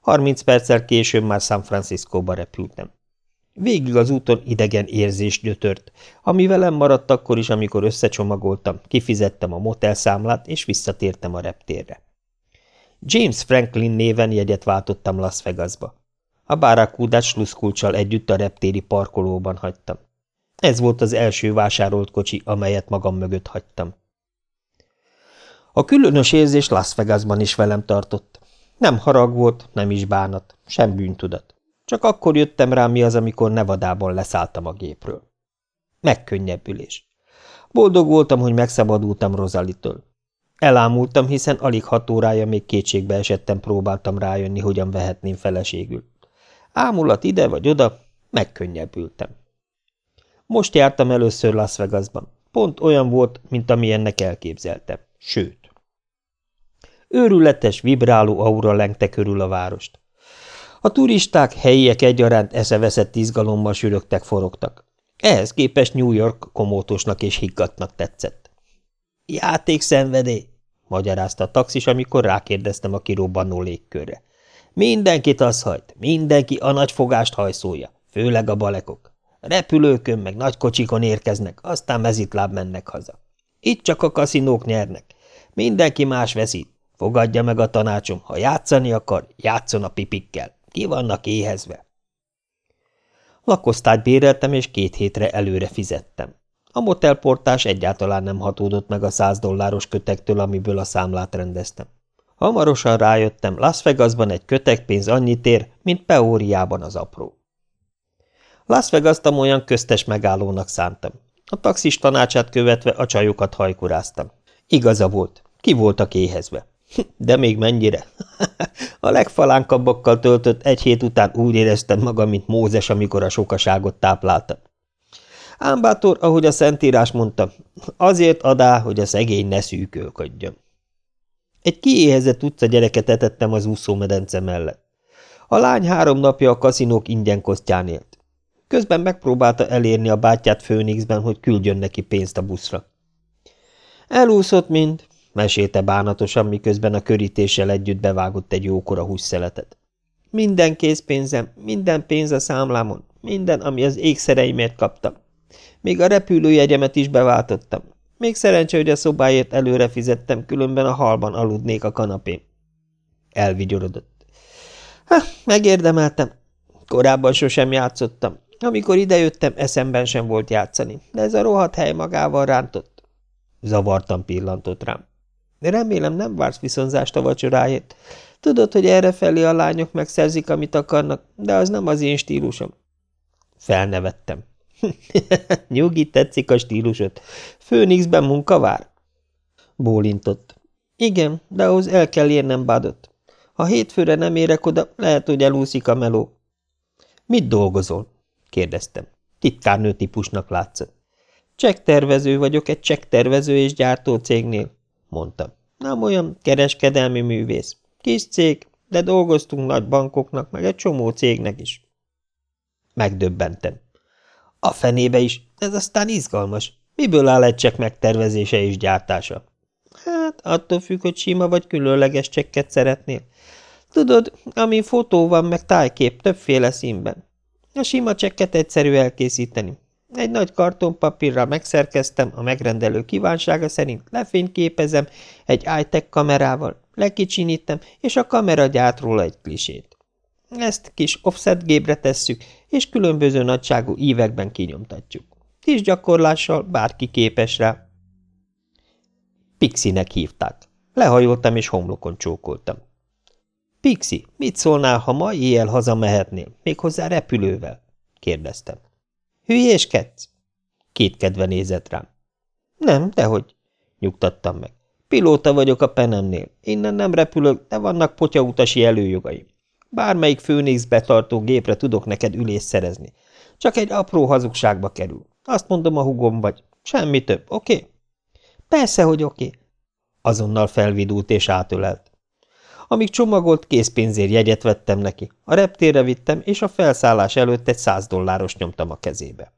Harminc perccel később már San Franciscóba repültem. Végig az úton idegen érzés gyötört, ami velem maradt akkor is, amikor összecsomagoltam, kifizettem a motelszámlát, és visszatértem a reptérre. James Franklin néven jegyet váltottam Las Vegasba. A bárakúdát sluszkulcsal együtt a reptéri parkolóban hagytam. Ez volt az első vásárolt kocsi, amelyet magam mögött hagytam. A különös érzés Las Vegasban is velem tartott. Nem harag volt, nem is bánat, sem bűntudat. Csak akkor jöttem rá, mi az, amikor Nevadában leszálltam a gépről. Megkönnyebbülés. Boldog voltam, hogy megszabadultam Rozalitől. Elámultam, hiszen alig hat órája még kétségbe esettem próbáltam rájönni, hogyan vehetném feleségül. Ámulat ide vagy oda, megkönnyebbültem. Most jártam először Las Vegasban. Pont olyan volt, mint ami ennek elképzeltem. Sőt. Őrületes, vibráló aura lengte körül a várost. A turisták, helyiek egyaránt eszeveszett izgalommal sürögtek, forogtak. Ehhez képest New York komótosnak és higgadtnak tetszett. Játékszenvedély, magyarázta a taxis, amikor rákérdeztem a kirobbanó légkörre. Mindenkit az hajt, mindenki a nagy fogást hajszolja, főleg a balekok. Repülőkön meg nagy kocsikon érkeznek, aztán mezitláb mennek haza. Itt csak a kaszinók nyernek. Mindenki más veszít. Fogadja meg a tanácsom, ha játszani akar, játszon a pipikkel. Ki vannak éhezve? Lakosztályt béreltem, és két hétre előre fizettem. A motelportás egyáltalán nem hatódott meg a száz dolláros kötektől, amiből a számlát rendeztem. Hamarosan rájöttem, Las Vegasban egy kötekpénz annyit ér, mint Peóriában az apró. Las Vegas-tam olyan köztes megállónak szántam. A taxis tanácsát követve a csajokat hajkuráztam. Igaza volt, ki voltak éhezve. De még mennyire? A legfalánkabbakkal töltött egy hét után úgy éreztem magam, mint Mózes, amikor a sokaságot táplálta. Ámbátor, ahogy a Szentírás mondta, azért adá, hogy a szegény ne szűkölködjön. Egy kiéhezett utca gyereket etettem az úszómedence mellett. A lány három napja a kaszinók ingyen kosztján élt. Közben megpróbálta elérni a bátyját Phoenixben, hogy küldjön neki pénzt a buszra. Elúszott mind, mesélte bánatosan, miközben a körítéssel együtt bevágott egy jókora hússzeletet. Minden készpénzem, minden pénz a számlámon, minden, ami az ékszereimért kaptam. Még a repülőjegyemet is beváltottam. Még szerencsé, hogy a szobáért előre fizettem, különben a halban aludnék a kanapén. Elvigyorodott. Ha, megérdemeltem. Korábban sosem játszottam. Amikor idejöttem, eszemben sem volt játszani, de ez a rohadt hely magával rántott. Zavartan pillantott rám. De remélem nem vársz viszonzást a vacsoráért. Tudod, hogy erre felé a lányok megszerzik, amit akarnak, de az nem az én stílusom. Felnevettem. Nyugi, tetszik a stílusod. Főnixben munka vár? Bólintott. Igen, de ahhoz el kell érnem Badot. Ha hétfőre nem érek oda, lehet, hogy elúszik a meló. Mit dolgozol? kérdeztem. Titkárnő típusnak látszott. Csektervező vagyok egy csektervező és gyártó cégnél mondtam. Nem olyan kereskedelmi művész. Kis cég, de dolgoztunk nagy bankoknak, meg egy csomó cégnek is. Megdöbbentem. A fenébe is, ez aztán izgalmas. Miből áll egy csekk megtervezése és gyártása? Hát, attól függ, hogy sima vagy különleges csekket szeretnél. Tudod, ami fotó van, meg tájkép, többféle színben. A sima csekket egyszerű elkészíteni. Egy nagy kartonpapírra megszerkeztem, a megrendelő kívánsága szerint lefényképezem egy iTech kamerával, lekicsinítem, és a kamera gyárt róla egy klisét. Ezt kis offset gépre tesszük, és különböző nagyságú ívekben kinyomtatjuk. Kis gyakorlással bárki képes rá. Pixinek hívták. Lehajoltam és homlokon csókoltam. Pixi, mit szólnál, ha ma éjjel hazamehetnél, méghozzá repülővel? kérdeztem. Hülyéskedsz? kedve nézett rám. Nem, dehogy, nyugtattam meg. Pilóta vagyok a penemnél. Innen nem repülök, de vannak potyautasi előjogaim. Bármelyik főnész betartó gépre tudok neked ülést szerezni. Csak egy apró hazugságba kerül. Azt mondom, a hugom vagy. Semmi több, oké? Okay? Persze, hogy oké. Okay. Azonnal felvidult és átölelt. Amíg csomagolt, készpénzért jegyet vettem neki. A reptérre vittem, és a felszállás előtt egy száz dolláros nyomtam a kezébe.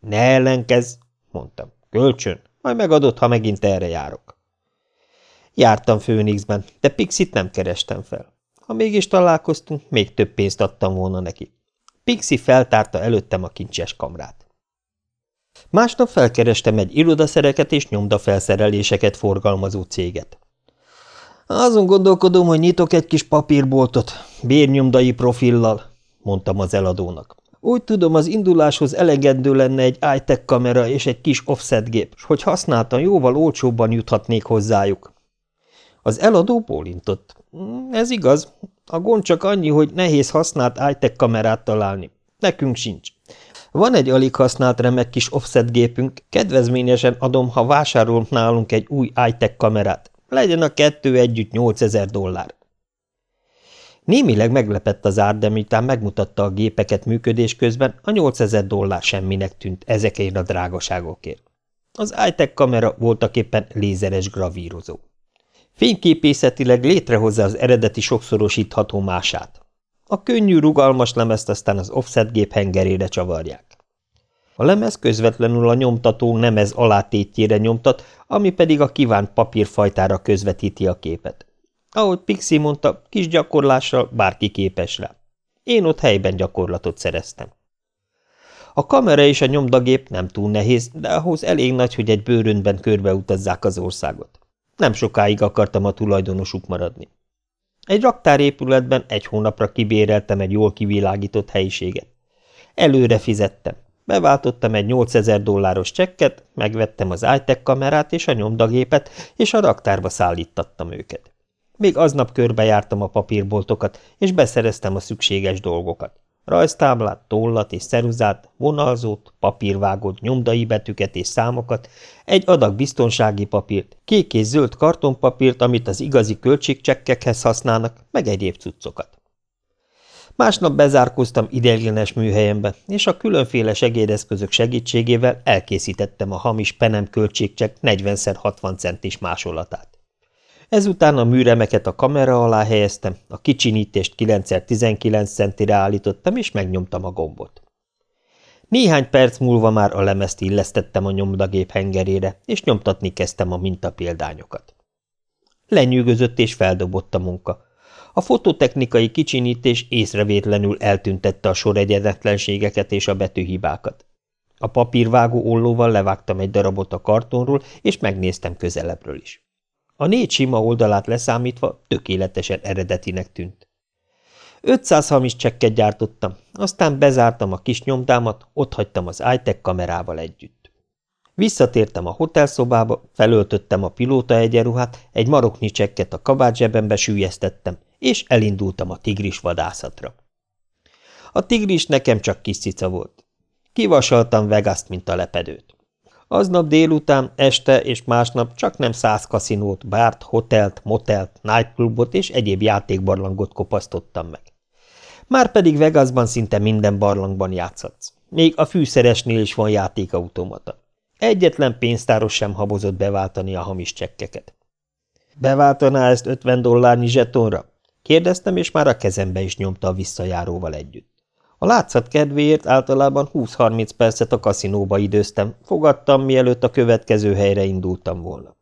Ne ellenkezz, mondtam. Kölcsön, majd megadott, ha megint erre járok. Jártam Phoenixben, de Pixit nem kerestem fel. Ha mégis találkoztunk, még több pénzt adtam volna neki. Pixi feltárta előttem a kincses kamrát. Másnap felkerestem egy irodaszereket és nyomdafelszereléseket forgalmazó céget. Azon gondolkodom, hogy nyitok egy kis papírboltot, bérnyomdai profillal, mondtam az eladónak. Úgy tudom, az induláshoz elegendő lenne egy iTech kamera és egy kis offset gép, és hogy használtan jóval olcsóbban juthatnék hozzájuk. Az eladó bólintott. Ez igaz. A gond csak annyi, hogy nehéz használt iTech kamerát találni. Nekünk sincs. Van egy alig használt remek kis offset gépünk, kedvezményesen adom, ha vásárol nálunk egy új iTech kamerát. Legyen a kettő együtt 8000 dollár. Némileg meglepett az ár, de miután megmutatta a gépeket működés közben, a 8000 dollár semminek tűnt ezekért a drágaságokért. Az iTech kamera voltak éppen lézeres gravírozó. Fényképészetileg létrehozza az eredeti sokszorosítható mását. A könnyű, rugalmas lemezt aztán az offset gép hengerére csavarják. A lemez közvetlenül a nyomtató nemez alátétjére nyomtat, ami pedig a kívánt papírfajtára közvetíti a képet. Ahogy Pixi mondta, kis gyakorlással bárki képes rá. Én ott helyben gyakorlatot szereztem. A kamera és a nyomdagép nem túl nehéz, de ahhoz elég nagy, hogy egy bőröntben körbeutazzák az országot. Nem sokáig akartam a tulajdonosuk maradni. Egy raktárépületben egy hónapra kibéreltem egy jól kivilágított helyiséget. Előre fizettem. Beváltottam egy 8000 dolláros csekket, megvettem az iTech kamerát és a nyomdagépet, és a raktárba szállítattam őket. Még aznap körbejártam a papírboltokat, és beszereztem a szükséges dolgokat. Rajztáblát, tollat és szeruzát, vonalzót, papírvágót, nyomdai betűket és számokat, egy adag biztonsági papírt, kék és zöld kartonpapírt, amit az igazi költségcsekkekhez használnak, meg egyéb cuccokat. Másnap bezárkóztam ideiglenes műhelyembe, és a különféle segédeszközök segítségével elkészítettem a hamis penem költségcsek 40x60 centis másolatát. Ezután a műremeket a kamera alá helyeztem, a kicsinyítést 9x19 centire állítottam, és megnyomtam a gombot. Néhány perc múlva már a lemezt illesztettem a nyomdagép hengerére, és nyomtatni kezdtem a mintapéldányokat. Lenyűgözött és feldobott a munka. A fototechnikai kicsinyítés észrevétlenül eltüntette a soregyenetlenségeket és a betűhibákat. A papírvágó ollóval levágtam egy darabot a kartonról, és megnéztem közelebbről is. A négy sima oldalát leszámítva tökéletesen eredetinek tűnt. 500 hamis csekket gyártottam, aztán bezártam a kis nyomdámat, hagytam az iTech kamerával együtt. Visszatértem a hotelszobába, felöltöttem a pilóta egyenruhát, egy maroknyi csekket a kabát zsebembe sűjesztettem, és elindultam a tigris vadászatra. A tigris nekem csak kis cica volt. Kivasaltam Vegaszt, mint a lepedőt. Aznap délután, este és másnap csak nem száz kaszinót, bárt, hotelt, motelt, nightclubot és egyéb játékbarlangot kopasztottam meg. Márpedig Vegasban szinte minden barlangban játszhatsz. Még a fűszeresnél is van játékautomata. Egyetlen pénztáros sem habozott beváltani a hamis csekkeket. Beváltaná ezt 50 dollárnyi zsetonra? Kérdeztem, és már a kezembe is nyomta a visszajáróval együtt. A látszat kedvéért általában 20-30 percet a kaszinóba időztem, fogadtam, mielőtt a következő helyre indultam volna.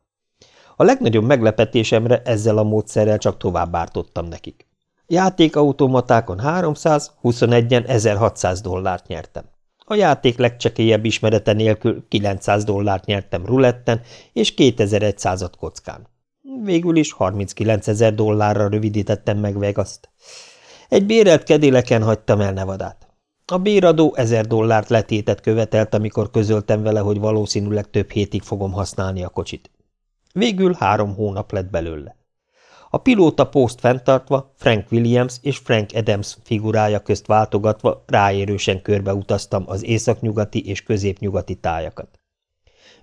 A legnagyobb meglepetésemre ezzel a módszerrel csak tovább ártottam nekik. Játékautomatákon 300, 21-en 1600 dollárt nyertem. A játék legcsekélyebb ismerete nélkül 900 dollárt nyertem ruletten és 2100-at kockán. Végül is 39 ezer dollárra rövidítettem meg Vegaszt. Egy bérelt kedéleken hagytam el Nevadát. A béradó ezer dollárt letétet követelt, amikor közöltem vele, hogy valószínűleg több hétig fogom használni a kocsit. Végül három hónap lett belőle. A pilóta poszt fenntartva, Frank Williams és Frank Adams figurája közt váltogatva ráérősen körbeutaztam az északnyugati és középnyugati tájakat.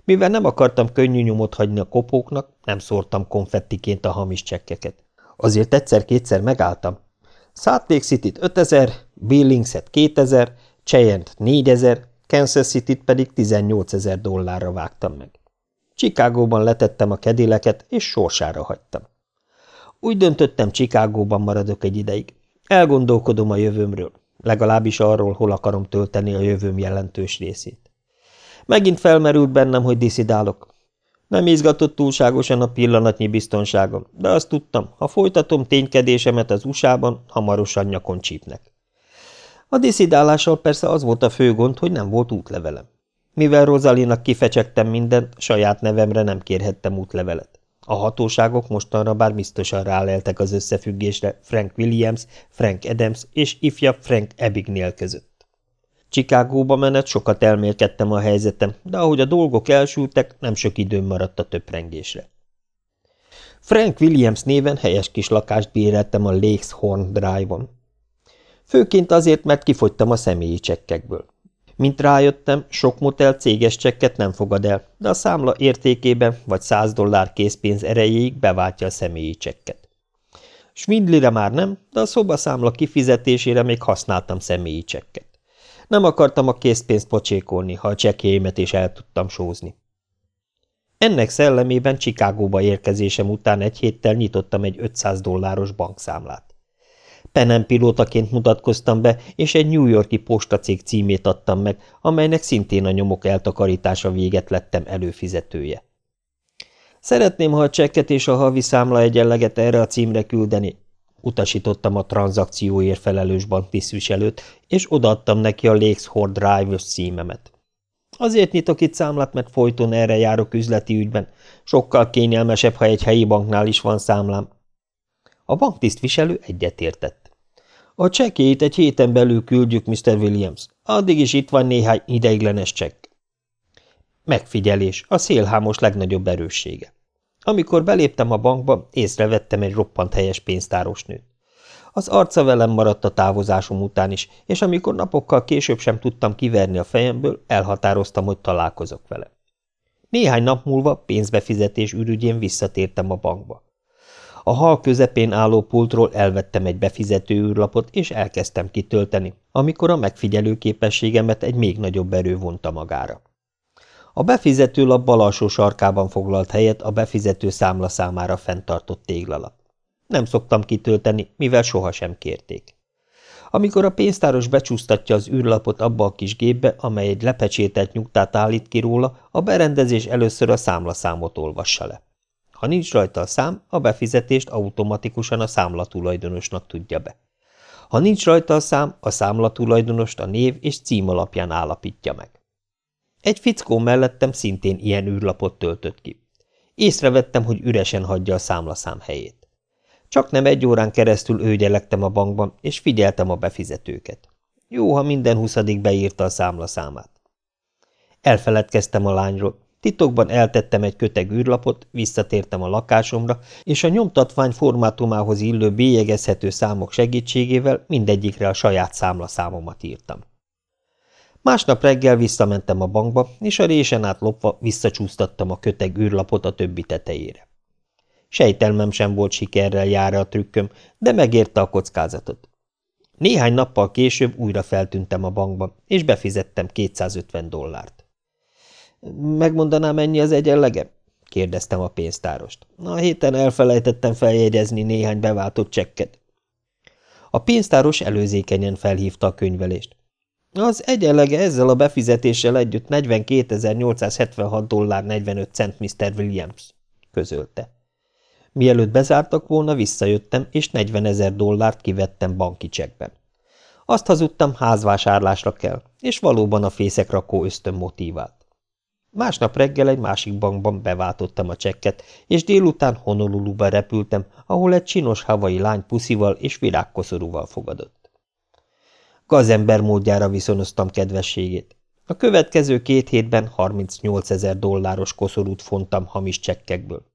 Mivel nem akartam könnyű nyomot hagyni a kopóknak, nem szórtam konfettiként a hamis csekkeket. Azért egyszer-kétszer megálltam, Salt Lake City-t 5000, Billingset 2000, Cheyenne-t 4000, Kansas City-t pedig 18 ezer dollárra vágtam meg. Chicagóban letettem a kedéleket, és sorsára hagytam. Úgy döntöttem, Chicagóban maradok egy ideig. Elgondolkodom a jövőmről, legalábbis arról, hol akarom tölteni a jövőm jelentős részét. Megint felmerült bennem, hogy diszidálok. Nem izgatott túlságosan a pillanatnyi biztonságom, de azt tudtam, ha folytatom ténykedésemet az USA-ban, hamarosan nyakon csípnek. A diszidálással persze az volt a fő gond, hogy nem volt útlevelem. Mivel Rozalinak kifecsegtem mindent, saját nevemre nem kérhettem útlevelet. A hatóságok mostanra bár biztosan ráleltek az összefüggésre Frank Williams, Frank Adams és ifja Frank Abignale között. Csikágóba menet sokat elmélkedtem a helyzetem, de ahogy a dolgok elsültek, nem sok időm maradt a töprengésre. Frank Williams néven helyes kis lakást béreltem a Lakes Horn Drive-on. Főként azért, mert kifogytam a személyi csekkekből. Mint rájöttem, sok motel céges csekket nem fogad el, de a számla értékében vagy 100 dollár készpénz erejéig beváltja a személyi csekket. Svindlire már nem, de a szobaszámla kifizetésére még használtam személyi csekket. Nem akartam a készpénzt pocsékolni, ha a csekélyémet is el tudtam sózni. Ennek szellemében Csikágóba érkezésem után egy héttel nyitottam egy 500 dolláros bankszámlát. Penem pilótaként mutatkoztam be, és egy New Yorki postacég címét adtam meg, amelynek szintén a nyomok eltakarítása véget lettem előfizetője. Szeretném, ha a csekket és a havi számla egyenleget erre a címre küldeni, utasítottam a tranzakcióért felelős banktisztviselőt, és odaadtam neki a Lakeshore Drive-os címemet. Azért nyitok itt számlát, mert folyton erre járok üzleti ügyben. Sokkal kényelmesebb, ha egy helyi banknál is van számlám. A banktisztviselő egyetértett. A csekéit egy héten belül küldjük, Mr. Williams. Addig is itt van néhány ideiglenes csekk. Megfigyelés, a szélhámos legnagyobb erőssége. Amikor beléptem a bankba, észrevettem egy roppant helyes pénztáros nőt. Az arca velem maradt a távozásom után is, és amikor napokkal később sem tudtam kiverni a fejemből, elhatároztam, hogy találkozok vele. Néhány nap múlva pénzbefizetés ürügyén visszatértem a bankba. A hal közepén álló pultról elvettem egy befizető űrlapot, és elkezdtem kitölteni, amikor a megfigyelő képességemet egy még nagyobb erő vonta magára. A befizető lap bal alsó sarkában foglalt helyet a befizető számla számára fenntartott téglalap. Nem szoktam kitölteni, mivel sohasem kérték. Amikor a pénztáros becsúsztatja az űrlapot abba a kis gépbe, amely egy lepecsételt nyugtát állít ki róla, a berendezés először a számlaszámot olvassa le. Ha nincs rajta a szám, a befizetést automatikusan a számla tulajdonosnak tudja be. Ha nincs rajta a szám, a számla tulajdonost a név és cím alapján állapítja meg. Egy fickó mellettem szintén ilyen űrlapot töltött ki. Észrevettem, hogy üresen hagyja a számlaszám helyét. Csak nem egy órán keresztül őgyelektem a bankban, és figyeltem a befizetőket. Jó, ha minden huszadik beírta a számlaszámát. Elfeledkeztem a lányról, titokban eltettem egy köteg űrlapot, visszatértem a lakásomra, és a nyomtatvány formátumához illő bélyegezhető számok segítségével mindegyikre a saját számlaszámomat írtam. Másnap reggel visszamentem a bankba, és a résen át lopva visszacsúsztattam a köteg űrlapot a többi tetejére. Sejtelmem sem volt sikerrel jár a trükköm, de megérte a kockázatot. Néhány nappal később újra feltűntem a bankba, és befizettem 250 dollárt. Megmondanám, mennyi az egyenlege? kérdeztem a pénztárost. A héten elfelejtettem feljegyezni néhány beváltott csekket. A pénztáros előzékenyen felhívta a könyvelést. Az egyenlege ezzel a befizetéssel együtt 42.876 dollár 45 cent, Mr. Williams, közölte. Mielőtt bezártak volna, visszajöttem, és 40 ezer dollárt kivettem banki csekben. Azt hazudtam, házvásárlásra kell, és valóban a fészek rakó ösztön motivált. Másnap reggel egy másik bankban beváltottam a csekket, és délután Honoluluba repültem, ahol egy csinos havai lány puszival és virágkoszorúval fogadott. Gazember módjára viszonoztam kedvességét. A következő két hétben 38 ezer dolláros koszorút fontam hamis csekkekből.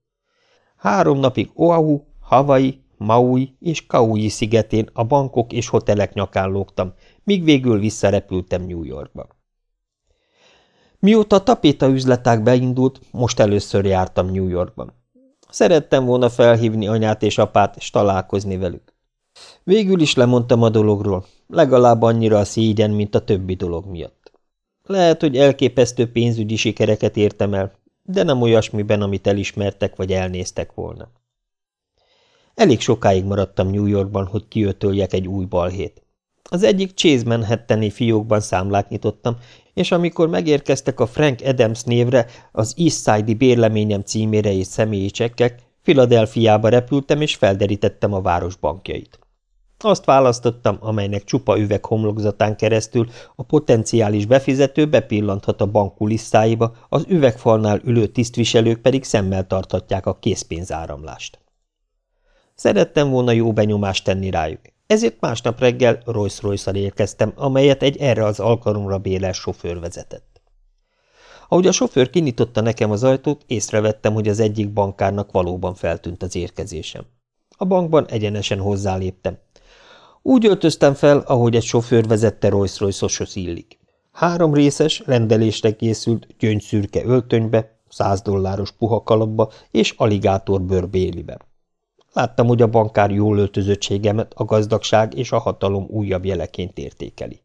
Három napig Oahu, Hawaii, Maui és Kauai szigetén a bankok és hotelek nyakán lógtam, míg végül visszarepültem New Yorkba. Mióta a tapéta üzleták beindult, most először jártam New Yorkban. Szerettem volna felhívni anyát és apát, és találkozni velük. Végül is lemondtam a dologról, legalább annyira a szégyen, mint a többi dolog miatt. Lehet, hogy elképesztő pénzügyi sikereket értem el, de nem olyasmiben, amit elismertek vagy elnéztek volna. Elég sokáig maradtam New Yorkban, hogy kiötöljek egy új balhét. Az egyik Chase Manhattani fiókban számlát nyitottam, és amikor megérkeztek a Frank Adams névre, az Eastside-i bérleményem címére és személyi csekkek, Filadelfiába repültem, és felderítettem a város bankjait. Azt választottam, amelynek csupa üveg homlokzatán keresztül a potenciális befizető bepillanthat a bank kulisszáiba, az üvegfalnál ülő tisztviselők pedig szemmel tarthatják a készpénzáramlást. Szerettem volna jó benyomást tenni rájuk, ezért másnap reggel Rolls-Royce-al érkeztem, amelyet egy erre az alkalomra béles sofőr vezetett. Ahogy a sofőr kinyitotta nekem az ajtót, észrevettem, hogy az egyik bankárnak valóban feltűnt az érkezésem. A bankban egyenesen hozzáléptem, úgy öltöztem fel, ahogy egy sofőr vezette Rolls-Royce-oshoz illik. Három részes, rendelésre készült, gyöngyszürke öltönybe, száz dolláros puha kalapba és aligátor bőrbélibe. Láttam, hogy a bankár jól öltözöttségemet a gazdagság és a hatalom újabb jeleként értékeli.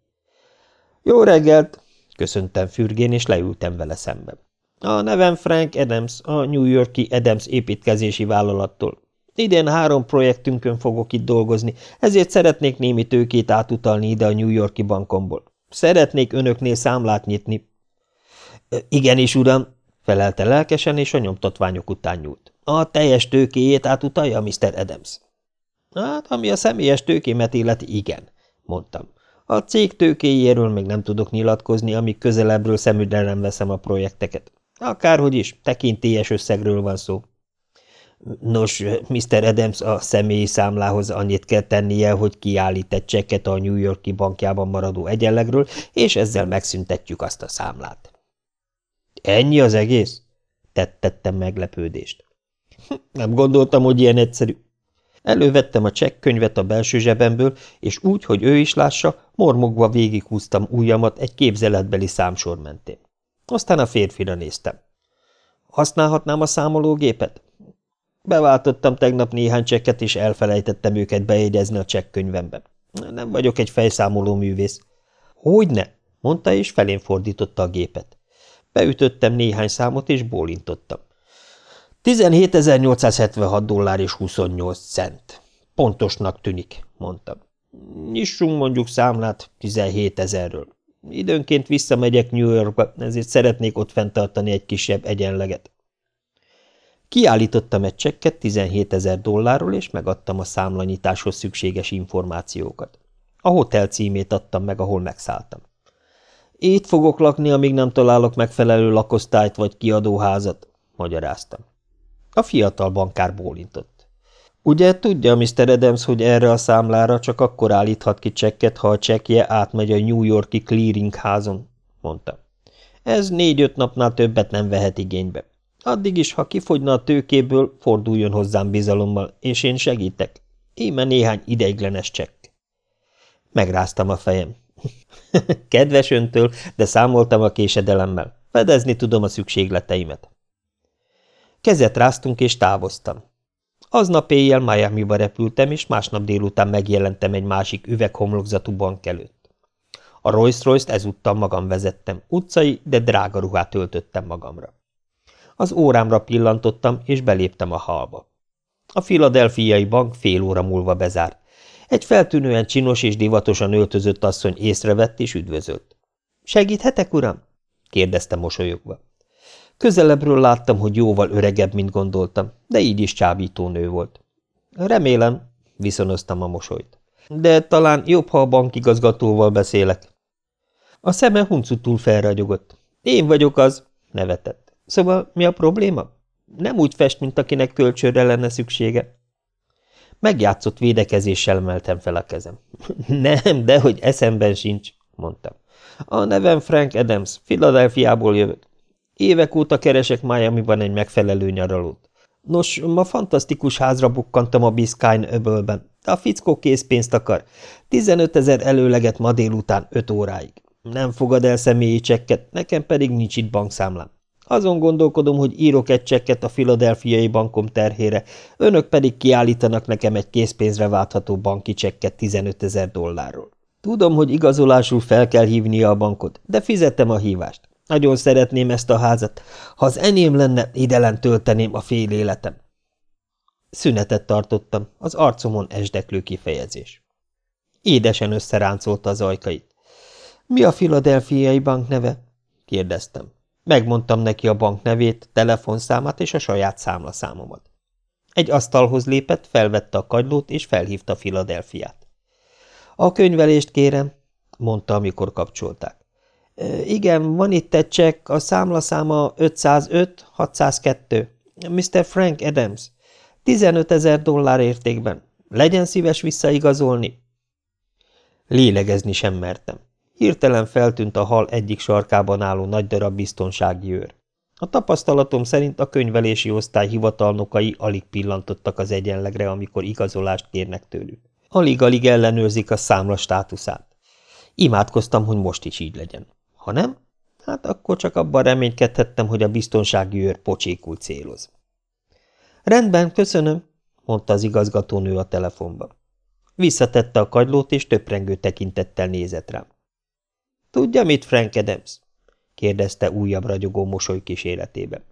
Jó reggelt! Köszöntem fürgén, és leültem vele szemben. A nevem Frank Adams, a New Yorki Adams építkezési vállalattól. Idén három projektünkön fogok itt dolgozni, ezért szeretnék némi tőkét átutalni ide a New Yorki bankomból. Szeretnék önöknél számlát nyitni. Igenis, uram, felelte lelkesen, és a nyomtatványok után nyúlt. A teljes tőkéjét átutalja, Mr. Adams. Hát, ami a személyes tőkémet illeti, igen, mondtam. A cég tőkéjéről még nem tudok nyilatkozni, amíg közelebbről szemügyre nem veszem a projekteket. Akárhogy is, tekintélyes összegről van szó. Nos, Mr. Adams a személyi számlához annyit kell tennie, hogy kiállít egy csekket a New Yorki bankjában maradó egyenlegről, és ezzel megszüntetjük azt a számlát. Ennyi az egész? Tettettem meglepődést. Nem gondoltam, hogy ilyen egyszerű. Elővettem a csekkönyvet a belső zsebemből, és úgy, hogy ő is lássa, mormogva végighúztam ujjamat egy képzeletbeli számsor mentén. Aztán a férfira néztem. Használhatnám a számológépet? Beváltottam tegnap néhány csekket, és elfelejtettem őket bejegyezni a csekkönyvembe. Nem vagyok egy fejszámoló művész. Hogyne? mondta, és felén fordította a gépet. Beütöttem néhány számot, és bólintottam. 17.876 dollár és 28 cent. Pontosnak tűnik, mondtam. Nyissunk mondjuk számlát 17 ezerről. Időnként visszamegyek New Yorkba, ezért szeretnék ott fenntartani egy kisebb egyenleget. Kiállítottam egy csekket 17 ezer dollárról, és megadtam a számlanyításhoz szükséges információkat. A hotel címét adtam meg, ahol megszálltam. Itt fogok lakni, amíg nem találok megfelelő lakosztályt vagy kiadóházat, magyaráztam. A fiatal bankár bólintott. Ugye tudja, Mr. Adams, hogy erre a számlára csak akkor állíthat ki csekket, ha a csekje átmegy a New Yorki clearing házon, mondta. Ez négy-öt napnál többet nem vehet igénybe. Addig is, ha kifogyna a tőkéből, forduljon hozzám bizalommal, és én segítek. Íme néhány ideiglenes csekk. Megráztam a fejem. Kedves öntől, de számoltam a késedelemmel. Fedezni tudom a szükségleteimet. Kezet ráztunk, és távoztam. Aznap éjjel Miami-ba repültem, és másnap délután megjelentem egy másik üveghomlokzatú bank előtt. A Rolls-Royce-t ezúttal magam vezettem, utcai, de drága ruhát öltöttem magamra. Az órámra pillantottam, és beléptem a halba. A filadelfiai bank fél óra múlva bezárt. Egy feltűnően csinos és divatosan öltözött asszony észrevett és üdvözölt. – Segíthetek, uram? – kérdezte mosolyogva. Közelebbről láttam, hogy jóval öregebb, mint gondoltam, de így is csábító nő volt. Remélem, viszonoztam a mosolyt. De talán jobb, ha a bankigazgatóval beszélek. A szeme huncutul felragyogott. Én vagyok az, nevetett. Szóval mi a probléma? Nem úgy fest, mint akinek kölcsönre lenne szüksége. Megjátszott védekezéssel emeltem fel a kezem. Nem, de hogy eszemben sincs, mondtam. A nevem Frank Adams, Philadelphiából jövök. Évek óta keresek Miami-ban egy megfelelő nyaralót. Nos, ma fantasztikus házra bukkantam a Biscayne öbölben. A fickó készpénzt akar. 15 ezer előleget ma délután 5 óráig. Nem fogad el személyi csekket, nekem pedig nincs itt bankszámlám. Azon gondolkodom, hogy írok egy csekket a filadelfiai bankom terhére, önök pedig kiállítanak nekem egy készpénzre váltható banki csekket 15 ezer dollárról. Tudom, hogy igazolásul fel kell hívnia a bankot, de fizettem a hívást. Nagyon szeretném ezt a házat. Ha az enyém lenne, idelen tölteném a fél életem. Szünetet tartottam, az arcomon esdeklő kifejezés. Édesen összeráncolta az ajkait. Mi a filadelfiai bank neve? kérdeztem. Megmondtam neki a bank nevét, telefonszámát és a saját számlaszámomat. Egy asztalhoz lépett, felvette a kagylót és felhívta Filadelfiát. A könyvelést kérem, mondta, amikor kapcsolták. Igen, van itt egy csekk, a számlaszáma 505 602. Mr. Frank Adams. 15 ezer dollár értékben. Legyen szíves visszaigazolni. Lélegezni sem mertem. Hirtelen feltűnt a hal egyik sarkában álló nagy darab biztonsági őr. A tapasztalatom szerint a könyvelési osztály hivatalnokai alig pillantottak az egyenlegre, amikor igazolást kérnek tőlük. Alig-alig ellenőrzik a számla státuszát. Imádkoztam, hogy most is így legyen. Ha nem, hát akkor csak abban reménykedhettem, hogy a biztonsági őr pocsékul céloz. Rendben, köszönöm, mondta az igazgatónő a telefonba. Visszatette a kagylót, és töprengő tekintettel nézett rám. Tudja mit, Frank Adams? kérdezte újabb ragyogó mosoly kíséretében.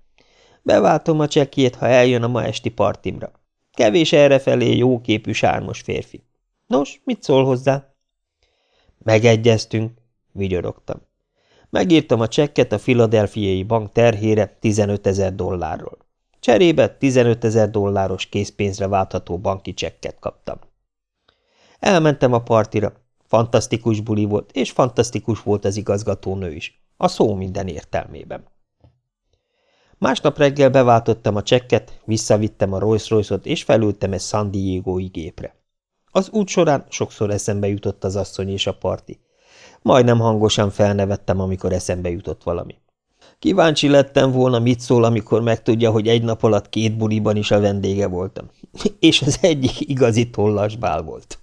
Beváltom a csekjét, ha eljön a ma esti partimra. Kevés errefelé jóképű sármos férfi. Nos, mit szól hozzá? Megegyeztünk, vigyorogtam. Megírtam a csekket a filadelfiai bank terhére 15 ezer dollárról. Cserébe 15 ezer dolláros készpénzre váltható banki csekket kaptam. Elmentem a partira. Fantasztikus buli volt, és fantasztikus volt az igazgatónő is. A szó minden értelmében. Másnap reggel beváltottam a csekket, visszavittem a Rolls-Royce-ot, és felültem egy San Diego-i gépre. Az út során sokszor eszembe jutott az asszony és a parti. Majdnem hangosan felnevettem, amikor eszembe jutott valami. Kíváncsi lettem volna, mit szól, amikor megtudja, hogy egy nap alatt két buliban is a vendége voltam. És az egyik igazi tollasbál volt.